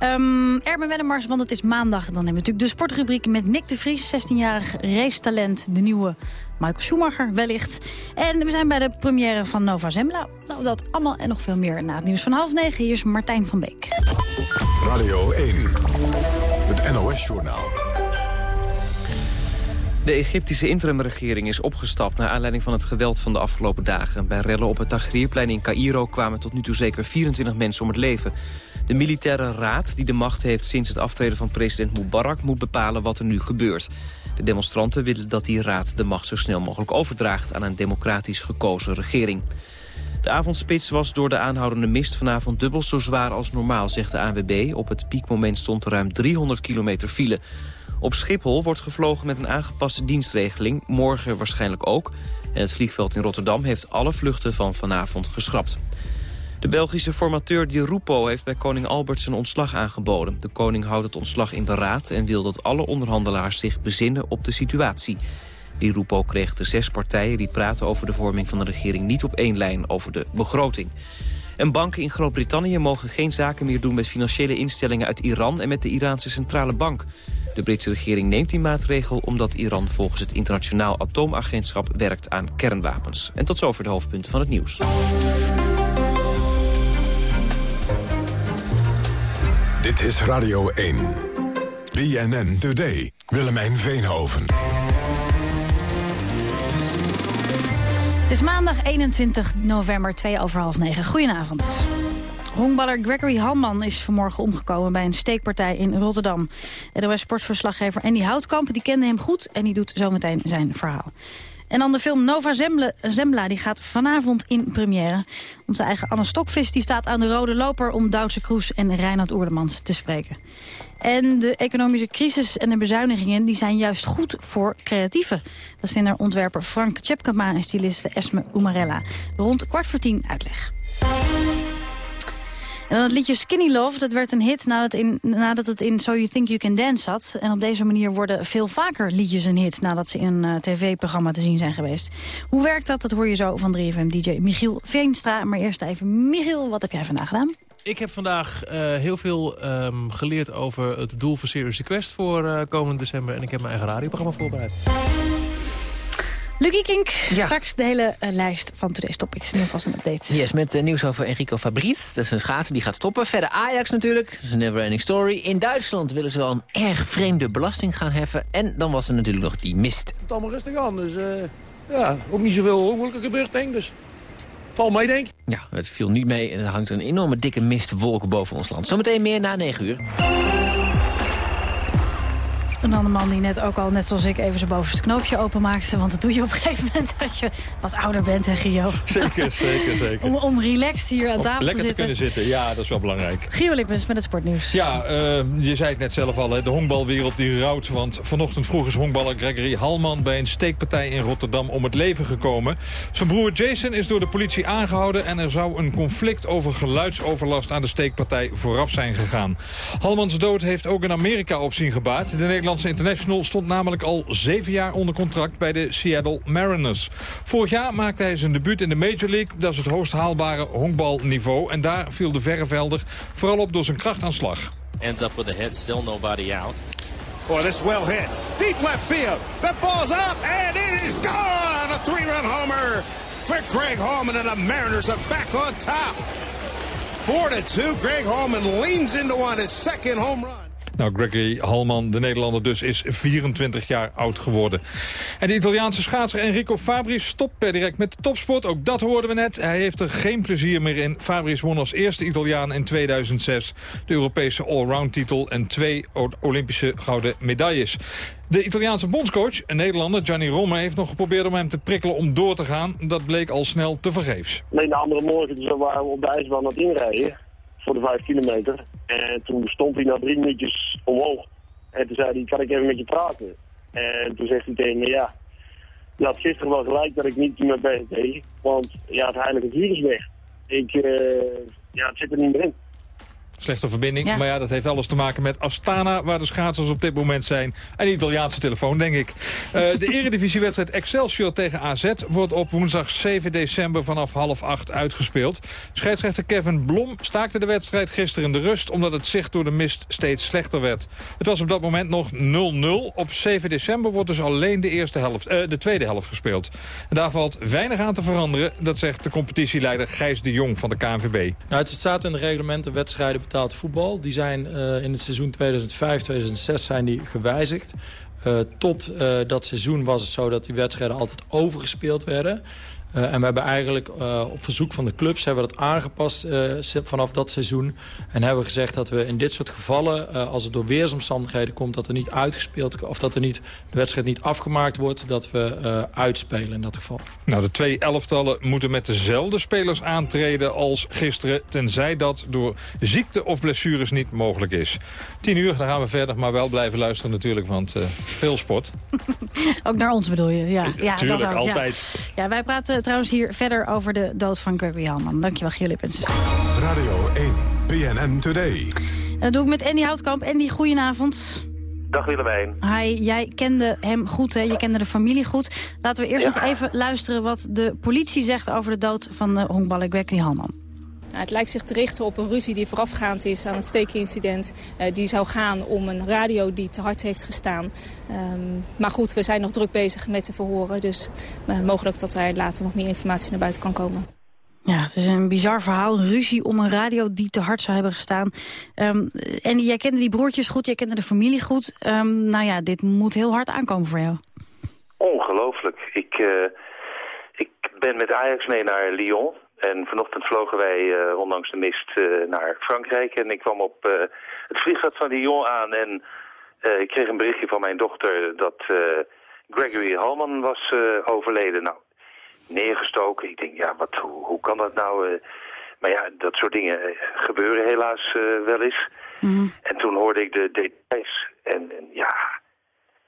Um, Erben Wennemars, want het is maandag. Dan hebben we natuurlijk de sportrubriek met Nick de Vries... 16-jarig racetalent, de nieuwe Michael Schumacher wellicht. En we zijn bij de première van Nova Zembla. Nou, dat allemaal en nog veel meer na het nieuws van half negen. Hier is Martijn van Beek.
Radio 1, NOS-journaal.
De Egyptische interimregering is opgestapt... naar aanleiding van het geweld van de afgelopen dagen. Bij rellen op het Tahrirplein in Cairo kwamen tot nu toe zeker 24 mensen om het leven. De militaire raad, die de macht heeft sinds het aftreden van president Mubarak... moet bepalen wat er nu gebeurt. De demonstranten willen dat die raad de macht zo snel mogelijk overdraagt... aan een democratisch gekozen regering. De avondspits was door de aanhoudende mist vanavond dubbel zo zwaar als normaal, zegt de ANWB. Op het piekmoment stond er ruim 300 kilometer file. Op Schiphol wordt gevlogen met een aangepaste dienstregeling, morgen waarschijnlijk ook. En het vliegveld in Rotterdam heeft alle vluchten van vanavond geschrapt. De Belgische formateur Di heeft bij koning Albert zijn ontslag aangeboden. De koning houdt het ontslag in beraad en wil dat alle onderhandelaars zich bezinnen op de situatie. Di Rupo kreeg de zes partijen die praten over de vorming van de regering niet op één lijn over de begroting. En banken in Groot-Brittannië mogen geen zaken meer doen met financiële instellingen uit Iran en met de Iraanse centrale bank. De Britse regering neemt die maatregel omdat Iran volgens het internationaal atoomagentschap werkt aan kernwapens. En tot zover de hoofdpunten van het nieuws.
Dit is Radio 1. BNN Today. Willemijn Veenhoven.
Het is maandag 21 november, 2 over half 9. Goedenavond. Honkballer Gregory Halman is vanmorgen omgekomen bij een steekpartij in Rotterdam. NOS sportsverslaggever Andy Houtkamp die kende hem goed en die doet zometeen zijn verhaal. En dan de film Nova Zembla, die gaat vanavond in première. Onze eigen Anne Stokvis die staat aan de rode loper... om Duitse Kroes en Reinhard Oerlemans te spreken. En de economische crisis en de bezuinigingen die zijn juist goed voor creatieven. Dat vinden ontwerper Frank Tjepkema en styliste Esme Umarella. Rond kwart voor tien uitleg. En dan het liedje Skinny Love, dat werd een hit nadat, in, nadat het in So You Think You Can Dance zat. En op deze manier worden veel vaker liedjes een hit nadat ze in een uh, tv-programma te zien zijn geweest. Hoe werkt dat? Dat hoor je zo van 3FM-dj Michiel Veenstra. Maar eerst even, Michiel, wat heb jij vandaag gedaan?
Ik heb vandaag uh, heel veel um, geleerd over het doel voor Serious Request voor uh, komende december. En ik heb mijn eigen radioprogramma voorbereid.
Lucky Kink, ja. straks de hele uh, lijst van Today's Topics. Nu vast een update.
Yes, met uh, nieuws over Enrico Fabrice. Dat is een schaatser die gaat stoppen. Verder Ajax natuurlijk. Dat is een never ending story. In Duitsland willen ze wel een erg vreemde belasting gaan heffen. En dan was er natuurlijk nog die mist.
Het allemaal rustig aan. Dus uh, ja, ook niet zoveel ongelukken gebeurd, denk ik. Dus val mee, denk ik.
Ja, het viel niet mee. En er hangt een enorme dikke mistwolk boven ons land. Zometeen meer na 9 uur.
En dan de man die net ook al, net zoals ik, even zijn bovenste knoopje openmaakte. Want dat doe je op een gegeven moment als je wat ouder bent, hè Gio?
Zeker, zeker, zeker.
Om, om relaxed hier aan tafel
te
zitten.
Lekker te kunnen zitten, ja, dat is wel belangrijk.
Gio Lippens met het sportnieuws.
Ja, uh, je zei het net zelf al, hè, de honkbalwereld die rouwt. Want vanochtend vroeg is honkballer Gregory Halman bij een steekpartij in Rotterdam om het leven gekomen. Zijn broer Jason is door de politie aangehouden en er zou een conflict over geluidsoverlast aan de steekpartij vooraf zijn gegaan. Halmans dood heeft ook in Amerika opzien gebaard. De Nederlandse international stond namelijk al zeven jaar onder contract bij de Seattle Mariners. Vorig jaar maakte hij zijn debuut in de Major League. Dat is het hoogst haalbare honkbalniveau. En daar viel de verrevelder vooral op door zijn krachtaanslag.
Ends up with a hit, still nobody out.
Boy, this is well hit. Deep left field. That ball's up and it is gone. A three-run homer for Greg Holman and the Mariners are back on top. 4 to 2. Greg Holman leans into on his second home run.
Nou, Gregory Halman, de Nederlander dus, is 24 jaar oud geworden. En de Italiaanse schaatser Enrico Fabri stopt per direct met de topsport. Ook dat hoorden we net. Hij heeft er geen plezier meer in. Fabri won als eerste Italiaan in 2006 de Europese allround titel... en twee Olympische gouden medailles. De Italiaanse bondscoach, een Nederlander, Gianni Romme... heeft nog geprobeerd om hem te prikkelen om door te gaan. Dat bleek al snel te vergeefs.
Nee, de andere morgen dus waren we op de ijsbaan aan het inrijden voor de vijf kilometer. En toen stond hij na drie minuutjes omhoog. En toen zei hij, kan ik even met je praten? En toen zegt hij tegen me, ja, je had gisteren wel gelijk dat ik niet meer ben deed. Want ja, het heilige virus weg. Ik, uh, ja, het zit er niet meer in.
Slechte verbinding, maar ja, dat heeft alles te maken met Astana... waar de schaatsers op dit moment zijn. En de Italiaanse telefoon, denk ik. Uh, de eredivisiewedstrijd Excelsior tegen AZ... wordt op woensdag 7 december vanaf half acht uitgespeeld. Scheidsrechter Kevin Blom staakte de wedstrijd gisteren in de rust... omdat het zicht door de mist steeds slechter werd. Het was op dat moment nog 0-0. Op 7 december wordt dus alleen de, eerste helft, uh, de tweede helft gespeeld. En daar valt weinig aan te veranderen. Dat zegt de competitieleider Gijs de Jong van de KNVB.
Nou, het staat in de reglementen wedstrijden voetbal. Die zijn uh, in het seizoen 2005-2006 zijn die gewijzigd. Uh, tot uh, dat seizoen was het zo dat die wedstrijden altijd overgespeeld werden. Uh, en we hebben eigenlijk uh, op verzoek van de clubs hebben we dat aangepast uh, vanaf dat seizoen. En hebben we gezegd dat we in dit soort gevallen, als het door weersomstandigheden komt... dat er niet uitgespeeld of dat er niet, de wedstrijd niet afgemaakt wordt... dat we uitspelen in dat geval.
Nou, de twee elftallen moeten met dezelfde spelers aantreden als gisteren... tenzij dat door ziekte of blessures niet mogelijk is. Tien uur, dan gaan we verder, maar wel blijven luisteren natuurlijk, want veel sport.
ook naar ons bedoel je, ja. ja
Tuurlijk,
dat ook,
altijd.
Ja. ja, wij praten trouwens hier verder over de dood van Gregory Halman. Dankjewel, Giel Lippens.
Radio 1, PNN Today.
Dat doe ik met Andy Houtkamp. Andy, goedenavond.
Dag Willemijn.
Hi, jij kende hem goed, hè? je kende de familie goed. Laten we eerst
Ja.
nog even luisteren wat de politie zegt... over de dood van de honkballer Gregory Halman.
Nou, het lijkt zich te richten op een ruzie die voorafgaand is aan het steekincident. Eh, die zou gaan om een radio die te hard heeft gestaan. Ehm, maar goed, we zijn nog druk bezig met te verhoren. Dus eh, mogelijk dat er later nog meer informatie naar buiten kan komen.
Ja, het is een bizar verhaal. Een ruzie om een radio die te hard zou hebben gestaan. Ehm, en jij kende die broertjes goed, jij kende de familie goed. Ehm, nou ja, dit moet heel hard aankomen voor jou.
Ongelooflijk. Ik, eh, ik ben met Ajax mee naar Lyon. En vanochtend vlogen wij, eh, ondanks de mist, eh, naar Frankrijk. En ik kwam op eh, het vliegveld van Lyon aan en ik kreeg een berichtje van mijn dochter dat Gregory Halman was overleden. Nou, neergestoken. Ik denk, ja, wat, hoe, hoe kan dat nou? maar ja, dat soort dingen gebeuren helaas wel eens. En toen hoorde ik de details. En, en ja,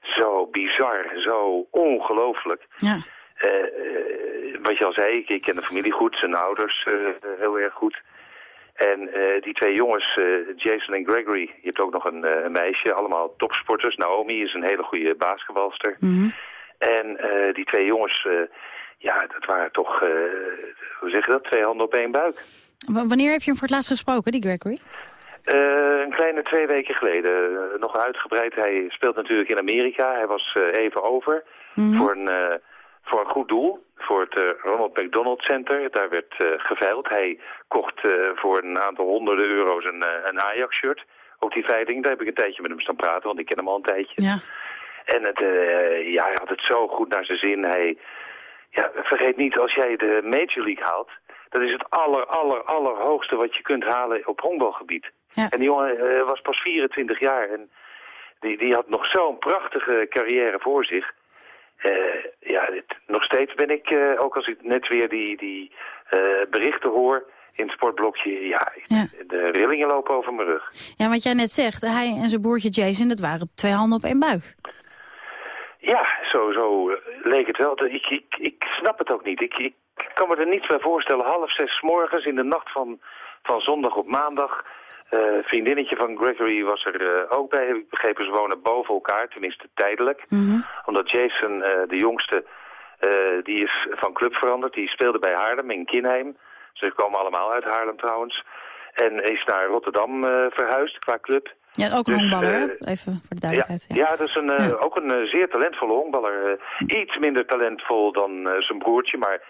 zo bizar, zo ongelooflijk.
Ja.
Eh, eh, wat je al zei, ik, ik ken de familie goed, zijn ouders eh, heel erg goed. En die twee jongens, Jason en Gregory, je hebt ook nog een, een meisje, allemaal topsporters. Naomi is een hele goede basketbalster. En eh, die twee jongens, ja, dat waren toch, hoe zeg je dat, twee handen op één buik.
W- wanneer heb je hem voor het laatst gesproken, die Gregory?
Een kleine twee weken geleden, nog uitgebreid. Hij speelt natuurlijk in Amerika. Hij was even over voor, een, voor een goed doel. Voor het eh, Ronald McDonald Center. Daar werd eh, geveild. Hij kocht eh, voor een aantal honderden euro's een, een Ajax-shirt. Op die veiling, daar heb ik een tijdje met hem staan praten, want ik ken hem al een tijdje.
Ja.
En het, ja, hij had het zo goed naar zijn zin. Hij, ja, vergeet niet, als jij de Major League haalt... dat is het aller, aller, allerhoogste wat je kunt halen op honkbalgebied. En die jongen was pas 24 jaar en die, die had nog zo'n prachtige carrière voor zich. Eh, ja, dit- nog steeds ben ik, eh, ook als ik net weer die, die eh, berichten hoor in het sportblokje... Ja, de rillingen lopen over mijn rug.
Ja, wat jij net zegt, hij en zijn broertje Jason, dat waren twee handen op één buik.
Ja, zo, zo leek het wel. Ik, ik, ik snap het ook niet. Ik, ik kan me er niets bij voorstellen. Half zes morgens in de nacht van, van zondag op maandag. Eh vriendinnetje van Gregory was er eh, ook bij. Heb ik begrepen, ze wonen boven elkaar, tenminste tijdelijk. Omdat Jason, eh, de jongste, die is van club veranderd. Die speelde bij Haarlem in Kinheim. Ze komen allemaal uit Haarlem trouwens. En is naar Rotterdam verhuisd qua club.
Ja, ook een
Dus,
honkballer, Even voor de duidelijkheid.
Ja, ja dat is een, ook een zeer talentvolle honkballer. Iets minder talentvol dan zijn broertje, maar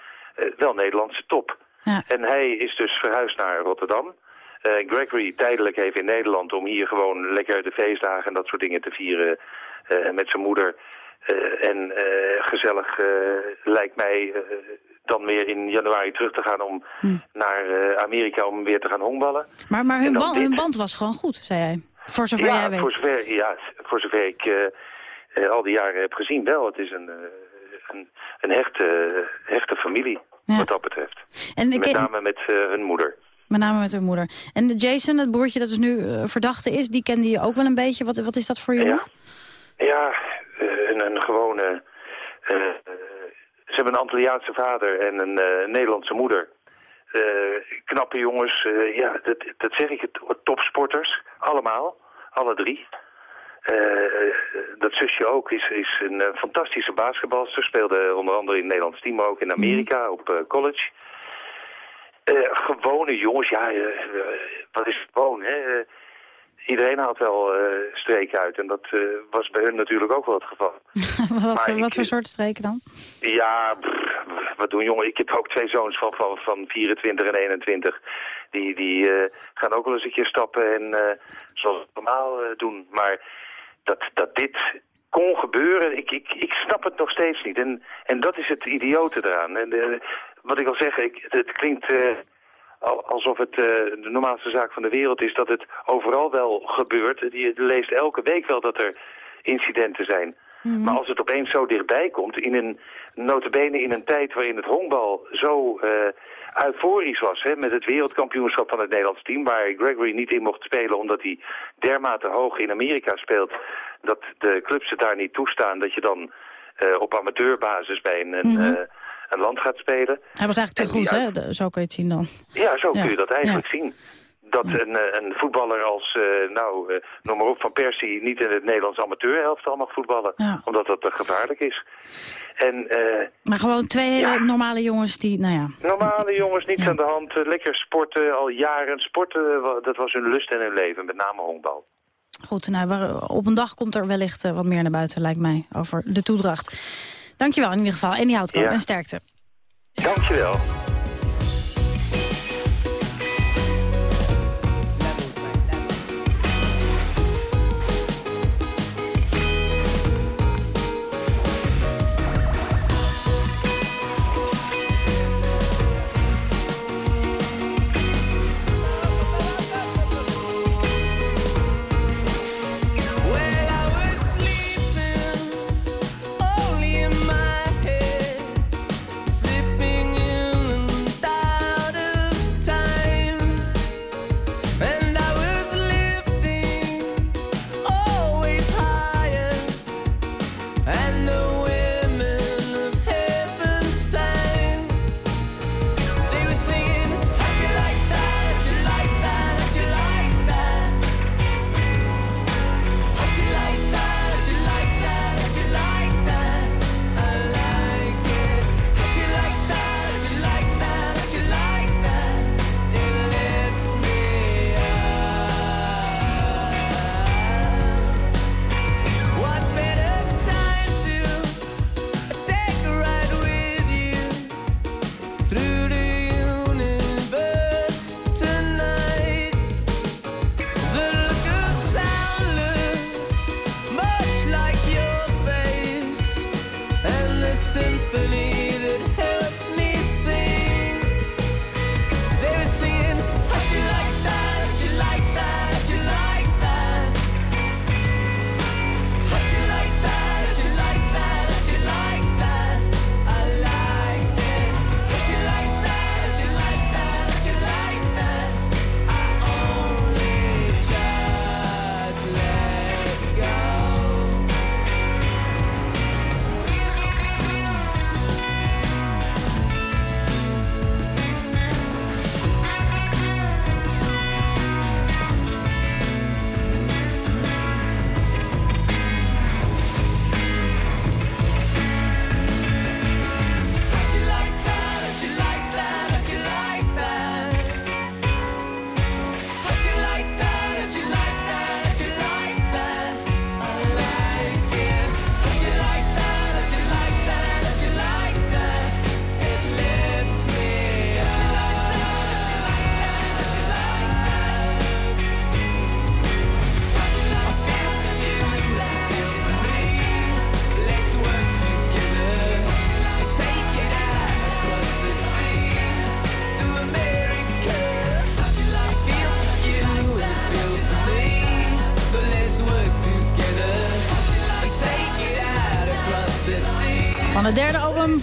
wel Nederlandse top. En hij is dus verhuisd naar Rotterdam. Eh, Gregory tijdelijk heeft in Nederland om hier gewoon lekker de feestdagen en dat soort dingen te vieren eh, met zijn moeder. Eh, en gezellig lijkt mij dan weer in januari terug te gaan om naar Amerika om weer te gaan honkballen.
Maar, maar hun, band, hun band was gewoon goed, zei hij. Voor zover
ja,
jij weet.
Voor zover, ja, voor zover ik al die jaren heb gezien wel. Het is een, een, een hechte, hechte familie wat dat betreft. En met name met hun moeder.
Met name met haar moeder. En Jason, het broertje dat dus nu uh, verdachte is, die kende je ook wel een beetje. Wat, wat is dat voor jongen?
Ja, ja uh, een, een, gewone... Uh, ze hebben een Antilliaanse vader en een Nederlandse moeder. knappe jongens, ja, dat, dat zeg ik, het, topsporters, allemaal, alle drie. dat zusje ook is, is een fantastische basketbalster. Speelde onder andere in het Nederlands team, maar ook in Amerika mm. op college. Uh, gewone jongens, ja, uh, wat is gewoon, hè? iedereen had wel streken uit en dat was bij hun natuurlijk ook wel het geval.
wat, voor, wat voor soort streken dan?
Ja, wat doen jongen, ik heb ook twee zoons van, van, van 24 en 21. Die, die gaan ook wel eens een keer stappen en zoals normaal doen. Maar dat, dat dit kon gebeuren, ik, ik, ik snap het nog steeds niet. En, en dat is het idiote eraan. En, wat ik al zeg, ik, het klinkt uh, alsof het uh, de normaalste zaak van de wereld is... dat het overal wel gebeurt. Je leest elke week wel dat er incidenten zijn. Mhm. Maar als het opeens zo dichtbij komt, in een, notabene in een tijd waarin het honkbal zo uh, euforisch was... Hè, met het wereldkampioenschap van het Nederlands team... waar Gregory niet in mocht spelen omdat hij dermate hoog in Amerika speelt... dat de clubs het daar niet toestaan dat je dan uh, op amateurbasis bij een... Mm -hmm een land gaat spelen.
Hij was eigenlijk te goed, hè? Zo kun je het zien dan.
Ja, zo kun je dat eigenlijk zien. Dat een, eh, een voetballer als, uh, nou, uh, noem maar op, Van Persie niet in het Nederlands amateurhelftal mag voetballen. Omdat dat te gevaarlijk is. En,
maar gewoon twee hele normale jongens die, nou ja...
Normale jongens, niets aan de hand. lekker sporten, al jaren. Sporten, dat was hun lust en hun leven, met name honkbal.
Goed, nou, op een dag komt er wellicht wat meer naar buiten, lijkt mij, over de toedracht. Dankjewel in ieder geval. En die houdt ja. en sterkte.
Dankjewel.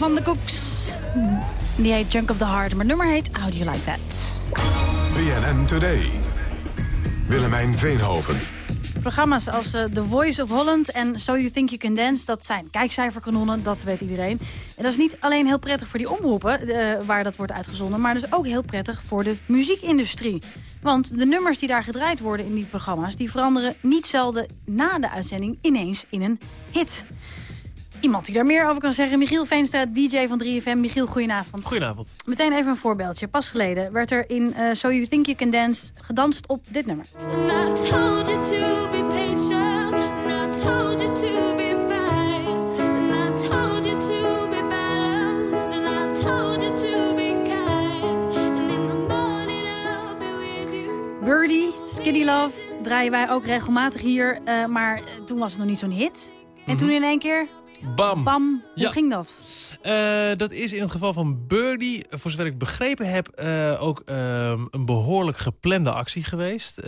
Van de Cooks. Die heet Junk of the Heart, maar nummer heet How Do You Like That?
BNN Today. Willemijn Veenhoven.
Programma's als uh, The Voice of Holland en So You Think You Can Dance... dat zijn kijkcijferkanonnen, dat weet iedereen. En dat is niet alleen heel prettig voor die omroepen uh, waar dat wordt uitgezonden... maar dus ook heel prettig voor de muziekindustrie. Want de nummers die daar gedraaid worden in die programma's... die veranderen niet zelden na de uitzending ineens in een hit. Iemand die daar meer over kan zeggen. Michiel Veenstra, DJ van 3FM. Michiel, goedenavond.
Goedenavond.
Meteen even een voorbeeldje. Pas geleden werd er in uh, So You Think You Can Dance gedanst op dit nummer. Birdie, Skinny Love draaien wij ook regelmatig hier. Uh, maar toen was het nog niet zo'n hit. En mm -hmm. toen in één keer
Bam.
Bam. Hoe ja. ging dat?
Uh, dat is in het geval van Birdie, voor zover ik begrepen heb... Uh, ook uh, een behoorlijk geplande actie geweest.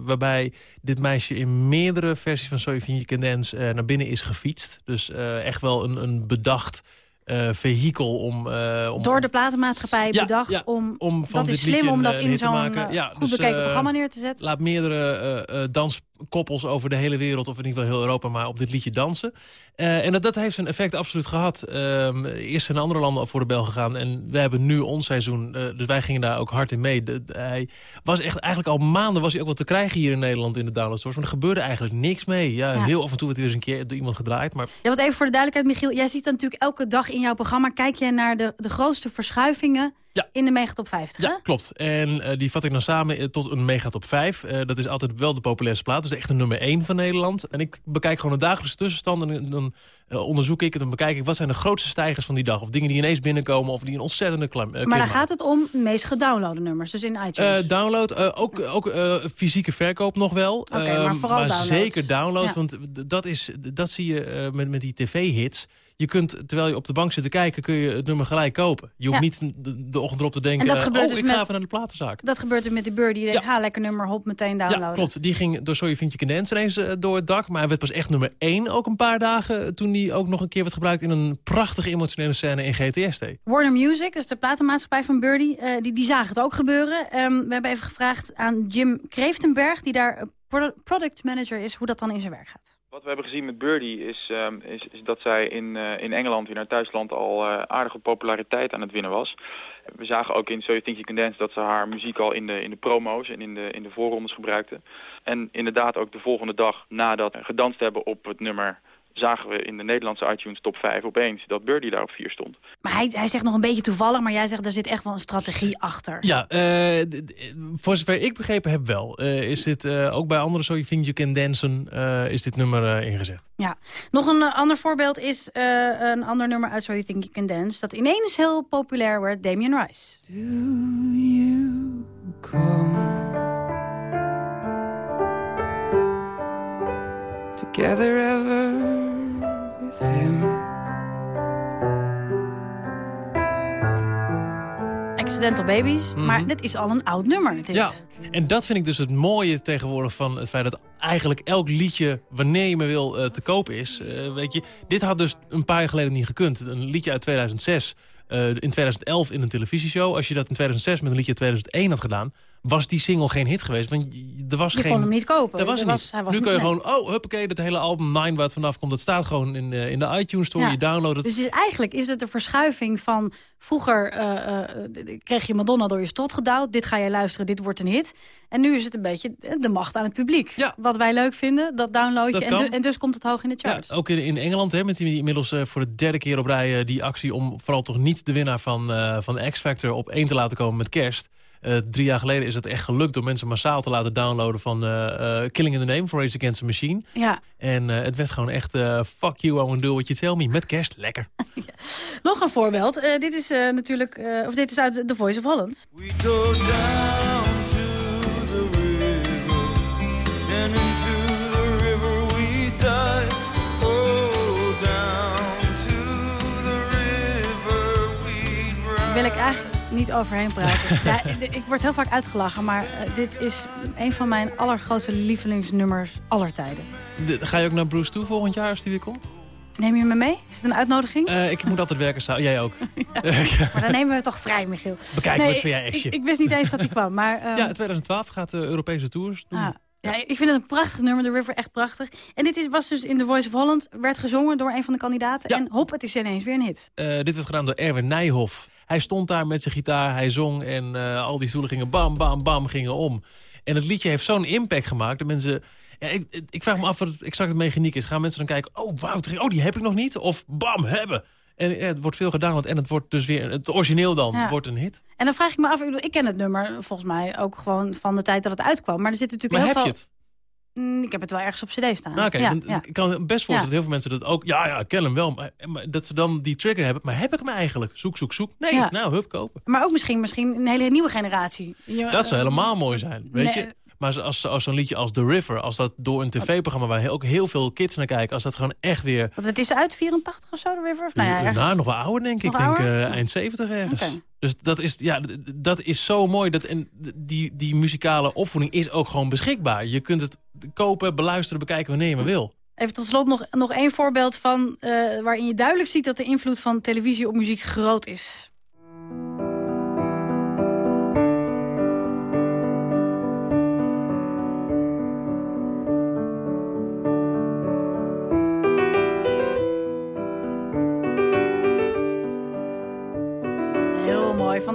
Waarbij dit meisje in meerdere versies van So You Can Dance naar binnen is gefietst. Dus echt wel een, een bedacht... Uh, vehikel om, uh, om...
Door de platenmaatschappij ja, bedacht ja, om... om dat is slim om dat in zo'n ja, goed dus, bekeken programma neer te zetten.
Laat meerdere danskoppels over de hele wereld... of in ieder geval heel Europa maar op dit liedje dansen. en dat, dat heeft zijn effect absoluut gehad. Ehm, eerst zijn andere landen voor de bel gegaan. En we hebben nu ons seizoen. dus wij gingen daar ook hard in mee. De, de, hij was echt eigenlijk al maanden was hij ook wel te krijgen hier in Nederland in de downloadstores. Maar er gebeurde eigenlijk niks mee. Ja, Heel af en toe werd weer eens een keer door iemand gedraaid. Maar...
Ja, wat even voor de duidelijkheid, Michiel. Jij ziet dan natuurlijk elke dag in jouw programma... kijk je naar de, de grootste verschuivingen ja. in de megatop 50,
Ja, klopt. En uh, die vat ik dan samen tot een megatop 5. Uh, dat is altijd wel de populairste plaat. Dat is echt de nummer 1 van Nederland. En ik bekijk gewoon de dagelijkse tussenstand. En dan uh, onderzoek ik het en bekijk ik... wat zijn de grootste stijgers van die dag. Of dingen die ineens binnenkomen of die een ontzettende klim.
maar dan gaat het om meest gedownloade nummers, dus in iTunes.
download, ook, ook fysieke verkoop nog wel.
Oké, okay, maar vooral
maar
download.
zeker download, ja. want dat, is, dat zie je met, met die tv-hits... Je kunt, terwijl je op de bank zit te kijken, kun je het nummer gelijk kopen. Je hoeft ja. niet de, de, ochtend erop te denken,
en dat gebeurt
oh,
dus
ik
met,
ga even naar de platenzaak.
Dat gebeurt er met die Bird, die denkt, ja. ha, lekker nummer, hop, meteen downloaden.
Ja, klopt. Die ging door Sorry Vind Je Can Dance ineens uh, door het dak. Maar hij werd pas echt nummer 1 ook een paar dagen... toen die ook nog een keer werd gebruikt in een prachtige emotionele scène in GTST.
Warner Music, dus de platenmaatschappij van Birdie, uh, die, die zagen het ook gebeuren. Um, we hebben even gevraagd aan Jim Kreeftenberg, die daar product manager is, hoe dat dan in zijn werk gaat.
Wat we hebben gezien met Birdie is, um, is, is, dat zij in, uh, in Engeland, weer naar thuisland, al uh, aardige populariteit aan het winnen was. We zagen ook in So You Think You Can Dance dat ze haar muziek al in de, in de promo's en in de, in de voorrondes gebruikte. En inderdaad ook de volgende dag nadat gedanst hebben op het nummer zagen we in de Nederlandse iTunes top 5 opeens dat Birdie daar op 4 stond.
Maar hij, hij zegt nog een beetje toevallig, maar jij zegt er zit echt wel een strategie achter.
Ja, uh, voor zover ik begrepen heb wel. Uh, is dit uh, ook bij andere So You Think You Can Dancen is dit nummer ingezet.
Ja, nog een ander voorbeeld is een ander nummer uit So You Think You Can Dance... dat ineens heel populair werd, Damien Rice. Do you come Together ever Accidental Babies, mm -hmm. maar dit is al een oud nummer. Dit.
Ja, en dat vind ik dus het mooie tegenwoordig van het feit dat eigenlijk elk liedje, wanneer je me wil, uh, te koop is. Uh, weet je, dit had dus een paar jaar geleden niet gekund. Een liedje uit 2006, uh, in 2011 in een televisieshow. Als je dat in 2006 met een liedje uit 2001 had gedaan was die single geen hit geweest. Want er was
je
geen,
kon hem niet kopen.
Er was, er
was
niet. nu kun je gewoon, oh, huppakee, dat hele album 9 waar het vanaf komt... dat staat gewoon in, uh, in de iTunes Store, ja. je downloadt het.
Dus is, eigenlijk is het de verschuiving van... vroeger uh, uh, kreeg je Madonna door je strot gedouwd. Dit ga je luisteren, dit wordt een hit. En nu is het een beetje de macht aan het publiek. Ja. Wat wij leuk vinden, dat download je. En, du en, dus komt het hoog in de charts.
Ja, ook in, in Engeland, hè, met die inmiddels voor de derde keer op rij... die actie om vooral toch niet de winnaar van, van X-Factor op één te laten komen met kerst... Uh, drie jaar geleden is het echt gelukt door mensen massaal te laten downloaden van uh, uh, Killing in the Name for Race Against the Machine.
Ja.
En het werd gewoon echt fuck you, I won't do what you tell me. Met kerst, lekker.
ja. Nog een voorbeeld. dit is natuurlijk, of dit is uit The Voice of Holland. We niet overheen praten. ja, ik word heel vaak uitgelachen, maar uh, dit is een van mijn allergrootste lievelingsnummers aller tijden.
De, ga je ook naar Bruce toe volgend jaar als die weer komt?
Neem je me mee? Is het een uitnodiging?
Uh, ik moet altijd werken samen. Jij ook.
maar dan nemen we het toch vrij, Michiel.
Bekijk nee, wat van jij,
ik, ik, wist niet eens dat hij kwam. Maar, um...
Ja, 2012 gaat de Europese Tours doen. Ah.
Ja, ik vind het een prachtig nummer, The River, echt prachtig. En dit is, was dus in The Voice of Holland, werd gezongen door een van de kandidaten. En hop, het is ineens weer een hit.
Uh, dit werd gedaan door Erwin Nijhoff. Hij stond daar met zijn gitaar, hij zong en uh, al die stoelen gingen bam, bam, bam, gingen om. En het liedje heeft zo'n impact gemaakt dat mensen... Ja, ik, ik vraag me af wat het exacte mechaniek is. Gaan mensen dan kijken, oh wauw, oh die heb ik nog niet? Of bam, hebben. En ja, het wordt veel gedaan en het wordt dus weer, het origineel dan, wordt een hit.
En dan vraag ik me af, ik, ik ken het nummer volgens mij ook gewoon van de tijd dat het uitkwam. Maar er zit natuurlijk
maar
heel
heb
veel...
Je het?
Mm, ik heb het wel ergens op cd staan.
Nou, ja, ik kan best voorstellen dat heel veel mensen dat ook... Ja, ja, ik ken hem wel. Maar, dat ze dan die trigger hebben. Maar heb ik hem eigenlijk? Zoek, zoek, zoek. Nee, nou, hup, kopen.
Maar ook misschien, misschien een hele nieuwe generatie.
dat zou helemaal mooi zijn, weet je? Maar als, als zo'n liedje als The River, als dat door een tv-programma... waar ook heel veel kids naar kijken, als dat gewoon echt weer...
Want het is uit 84 of zo, The River? Of
nou, ja, nou, nog wel ouder, denk ik. Ik denk uh, eind 70 ergens. Dus dat is, ja, dat is zo mooi. Dat, en die, die muzikale opvoeding is ook gewoon beschikbaar. Je kunt het kopen, beluisteren, bekijken wanneer je maar wil.
Even tot slot nog, nog één voorbeeld van uh, waarin je duidelijk ziet... dat de invloed van televisie op muziek groot is.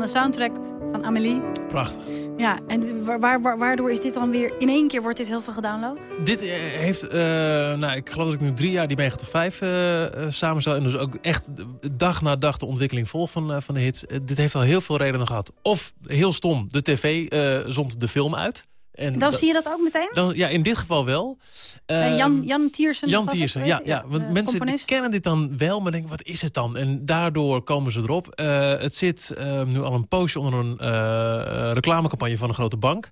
De soundtrack van Amélie.
Prachtig.
Ja, en waar, waar, waardoor is dit dan weer... In één keer wordt dit heel veel gedownload?
Dit eh, heeft, uh, nou, ik geloof dat ik nu drie jaar die Mega Top 5 uh, samenstel. En dus ook echt dag na dag de ontwikkeling volg van, van de hits. dit heeft al heel veel redenen gehad. Of, heel stom, de tv zond de film uit.
En dan zie je dat ook meteen?
Dan, ja, in dit geval wel.
Uh, Jan, Jan Tiersen?
Jan Tiersen, ja. ja want mensen kennen dit dan wel, maar denken, wat is het dan? En daardoor komen ze erop. Uh, het zit uh, nu al een poosje onder een eh, reclamecampagne van een grote bank.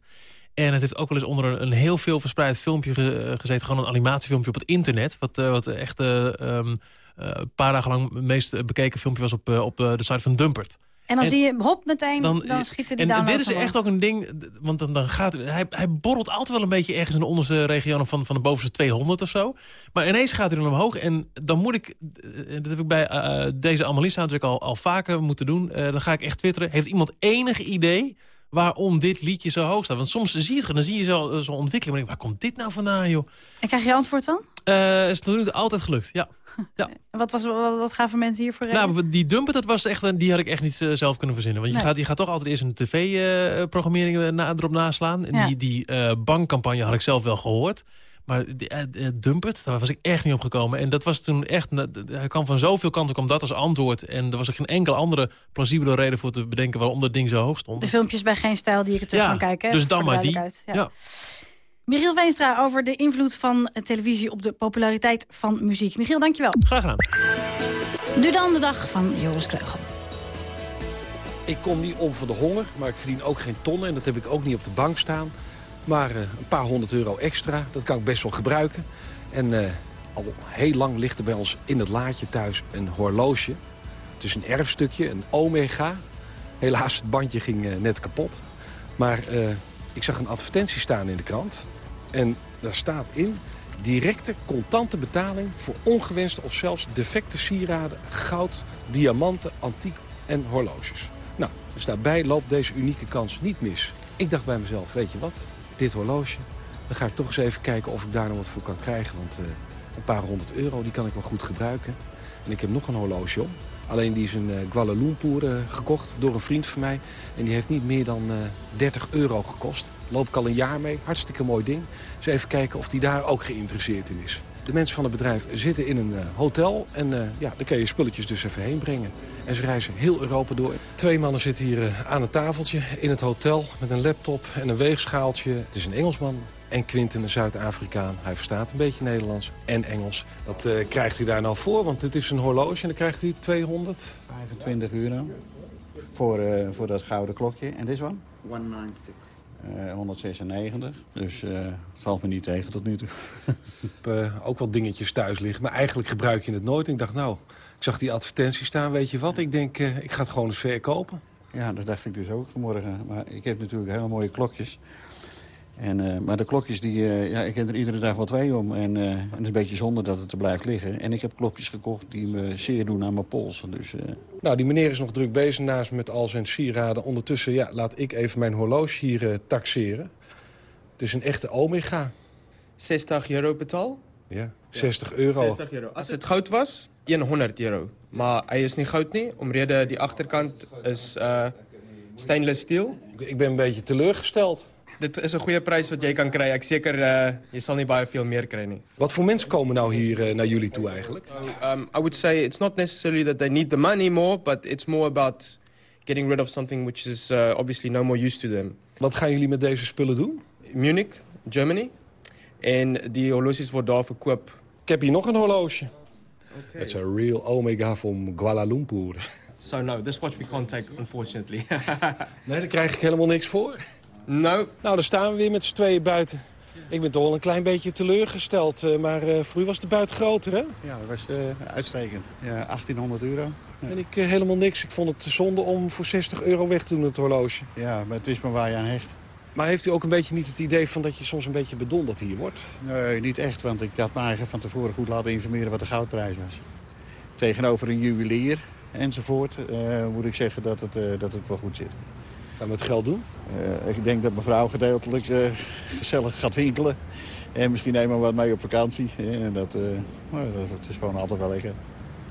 En het heeft ook wel eens onder een, een heel veel verspreid filmpje ge gezeten. Gewoon een animatiefilmpje op het internet. Wat, wat echt um, een paar dagen lang het meest bekeken filmpje was op, op de site van Dumpert.
En dan zie je hop meteen, dan, dan schieten die
En dit is echt ook een ding, want dan, dan gaat hij, hij borrelt altijd wel een beetje ergens in de onderste regionen van, van de bovenste 200 of zo. Maar ineens gaat hij dan omhoog en dan moet ik, eh, dat heb ik bij uh, deze Amelie soundtrack al, al vaker moeten doen. Uh, dan ga ik echt twitteren. Heeft iemand enig idee waarom dit liedje zo hoog staat. Want soms zie je het, dan zie je zo'n zo ontwikkeling. Maar waar komt dit nou vandaan, joh?
En krijg je antwoord dan?
Uh, is natuurlijk altijd gelukt, ja. ja.
wat, was, wat, wat gaven mensen hiervoor reden?
Nou, die dumpen, dat was echt, die had ik echt niet uh, zelf kunnen verzinnen. Want je, gaat, je gaat toch altijd eerst een tv-programmering uh, na, erop naslaan. En ja. die, die bankcampagne had ik zelf wel gehoord. Maar uh, Dumpert, daar was ik echt niet op gekomen. En dat was toen echt... Hij kwam van zoveel kanten, kwam dat als antwoord. En er was er geen enkele andere plausibele reden voor te bedenken... waarom dat ding zo hoog stond.
De filmpjes bij Geen Stijl die ik er terug
ja,
kan kijken.
dus dan maar die.
Ja. ja. Michiel Veenstra over de invloed van televisie op de populariteit van muziek. Michiel, dankjewel.
Graag gedaan.
Nu dan de dag van Joris Kreugel.
Ik kom niet om voor de honger, maar ik verdien ook geen tonnen. En dat heb ik ook niet op de bank staan. Maar uh, een paar honderd euro extra, dat kan ik best wel gebruiken. En uh, al heel lang ligt er bij ons in het laadje thuis een horloge. Het is een erfstukje, een Omega. Helaas, het bandje ging uh, net kapot. Maar ik zag een advertentie staan in de krant. En daar staat in... directe contante betaling voor ongewenste of zelfs defecte sieraden... goud, diamanten, antiek en horloges. Nou, dus daarbij loopt deze unieke kans niet mis. Ik dacht bij mezelf, weet je wat, dit horloge... dan ga ik toch eens even kijken of ik daar nog wat voor kan krijgen. Want uh, een paar honderd euro, die kan ik wel goed gebruiken. En ik heb nog een horloge om. Alleen die is in uh, Lumpur uh, gekocht door een vriend van mij. En die heeft niet meer dan 30 euro gekost. Loop ik al een jaar mee. Hartstikke mooi ding. Dus even kijken of die daar ook geïnteresseerd in is. De mensen van het bedrijf zitten in een hotel. En ja, daar kun je spulletjes dus even heen brengen. En ze reizen heel Europa door. Twee mannen zitten hier aan een tafeltje in het hotel... met een laptop en een weegschaaltje. Het is een Engelsman en Quinten, een Zuid-Afrikaan. Hij verstaat een beetje Nederlands en Engels. Dat uh, krijgt u daar nou voor, want dit is een horloge en dan krijgt u 200...
25 euro voor, uh, voor dat gouden klokje. En dit one?
196.
Uh, 196, dus uh, valt me niet tegen tot nu toe.
ik heb ook wel dingetjes thuis liggen, maar eigenlijk gebruik je het nooit. ik dacht, nou, ik zag die advertentie staan, weet je wat? Ik denk, ik ga het gewoon eens verkopen.
Ja, dat dacht ik dus ook vanmorgen. Maar ik heb natuurlijk hele mooie klokjes. En, eh, maar de klokjes, die, eh, ja, ik heb er iedere dag wel twee om. En, eh, en het is een beetje zonde dat het er blijft liggen. En ik heb klokjes gekocht die me zeer doen aan mijn pols. Dus,
Nou, die meneer is nog druk bezig naast met al zijn sieraden. Ondertussen ja, laat ik even mijn horloge hier taxeren. Het is een echte Omega.
60 euro betaal?
Ja, 60 euro.
60 euro. Als het goud was, 100 euro. Maar hij is niet goud niet, omrede die achterkant is uh, stainless steel.
Ik ben een beetje teleurgesteld.
Dit is een goede prijs wat jij kan krijgen. Ik zeker, uh, je zal niet bij veel meer krijgen.
Wat voor mensen komen nou hier uh, naar jullie toe eigenlijk?
Um, I would say it's not necessarily that they need the money more, but it's more about getting rid of something which is uh, obviously no more use to them.
Wat gaan jullie met deze spullen doen?
Munich, Germany. En die horloges worden daar verkoop.
Ik heb hier nog een horloge. Het is een real Omega van Kuala Lumpur.
So no, this watch we can't take, unfortunately.
nee, daar krijg ik helemaal niks voor.
No.
Nou, dan staan we weer met z'n tweeën buiten. Ik ben toch wel een klein beetje teleurgesteld. Uh, maar uh, voor u was de buiten groter, hè?
Ja, dat was uh, uitstekend. Ja, 1800 euro. Ja.
En ik helemaal niks. Ik vond het zonde om voor 60 euro weg te doen, het horloge.
Ja, maar het is maar waar je aan hecht.
Maar heeft u ook een beetje niet het idee van dat je soms een beetje bedonderd hier wordt?
Nee, niet echt, want ik had me eigenlijk van tevoren goed laten informeren wat de goudprijs was. Tegenover een juwelier enzovoort uh, moet ik zeggen dat het, uh, dat het wel goed zit.
Gaan we het geld doen?
Uh, ik denk dat mevrouw gedeeltelijk gezellig gaat winkelen. En misschien eenmaal wat mee op vakantie. En dat, nou, dat is gewoon altijd wel lekker.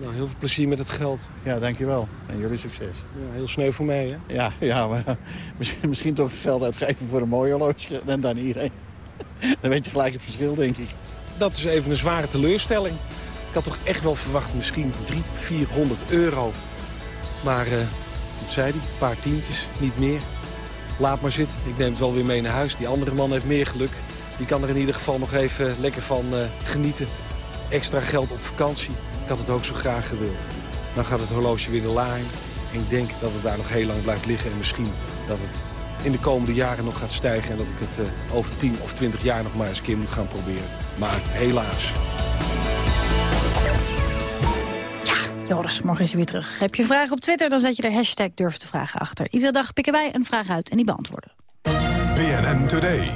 Nou, heel veel plezier met het geld.
Ja, dankjewel. En jullie succes.
Ja, heel sneu voor mij, hè?
Ja, ja maar misschien, misschien toch geld uitgeven voor een mooi horloge en dan hierheen. Dan weet je gelijk het verschil, denk ik.
Dat is even een zware teleurstelling. Ik had toch echt wel verwacht misschien 300, 400 euro. Maar, uh, wat zei hij? Een paar tientjes, niet meer. Laat maar zitten. Ik neem het wel weer mee naar huis. Die andere man heeft meer geluk. Die kan er in ieder geval nog even lekker van uh, genieten. Extra geld op vakantie. Ik had het ook zo graag gewild. Dan gaat het horloge weer de la in. En ik denk dat het daar nog heel lang blijft liggen. En misschien dat het in de komende jaren nog gaat stijgen. En dat ik het uh, over 10 of 20 jaar nog maar eens een keer moet gaan proberen. Maar helaas.
Joris, morgen is hij weer terug. Heb je vragen op Twitter, dan zet je er hashtag durf te vragen achter. Iedere dag pikken wij een vraag uit en die beantwoorden.
BNN Today.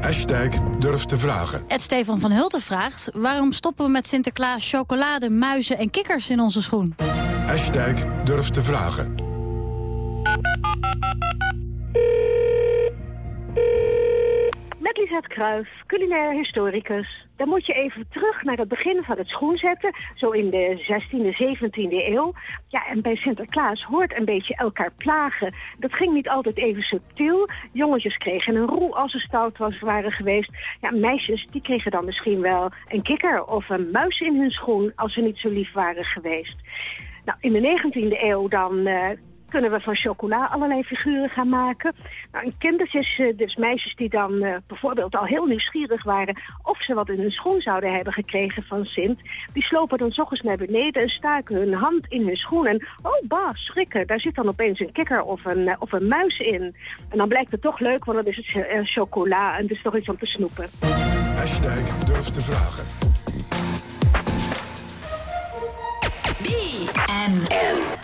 Hashtag durf te vragen.
Ed Stefan van Hulten vraagt... waarom stoppen we met Sinterklaas chocolade, muizen en kikkers in onze schoen?
Hashtag durf te vragen.
Met Lisette Kruijf, culinair historicus. Dan moet je even terug naar het begin van het schoenzetten. Zo in de 16e, 17e eeuw. Ja, en bij Sinterklaas hoort een beetje elkaar plagen. Dat ging niet altijd even subtiel. Jongetjes kregen een roe als ze stout waren geweest. Ja, meisjes die kregen dan misschien wel een kikker of een muis in hun schoen... als ze niet zo lief waren geweest. Nou, in de 19e eeuw dan... Uh, kunnen we van chocola allerlei figuren gaan maken. Nou, en kindertjes, dus meisjes die dan uh, bijvoorbeeld al heel nieuwsgierig waren... of ze wat in hun schoen zouden hebben gekregen van Sint... die slopen dan s ochtends naar beneden en staken hun hand in hun schoen... en oh bah, schrikken, daar zit dan opeens een kikker of een, uh, of een muis in. En dan blijkt het toch leuk, want dan is het uh, chocola en het is toch iets om te snoepen.
Hashtag durf te vragen.
BNN.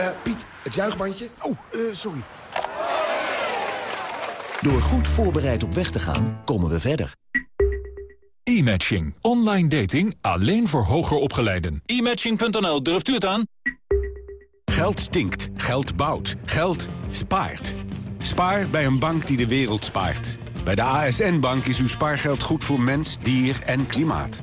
Uh, Piet, het juichbandje.
Oh, uh, sorry.
Door goed voorbereid op weg te gaan, komen we verder.
E-matching. Online dating alleen voor hoger opgeleiden. E-matching.nl, durft u het aan?
Geld stinkt. Geld bouwt. Geld spaart. Spaar bij een bank die de wereld spaart. Bij de ASN-bank is uw spaargeld goed voor mens, dier en klimaat.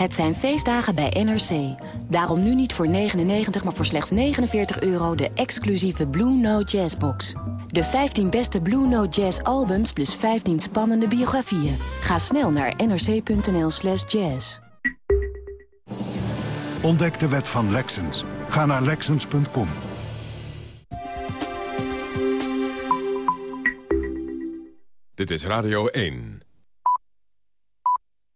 Het zijn feestdagen bij NRC. Daarom nu niet voor 99, maar voor slechts 49 euro de exclusieve Blue Note Jazz box. De 15 beste Blue Note Jazz albums plus 15 spannende biografieën. Ga snel naar nrc.nl slash jazz.
Ontdek de wet van Lexens. Ga naar Lexens.com.
Dit is Radio 1.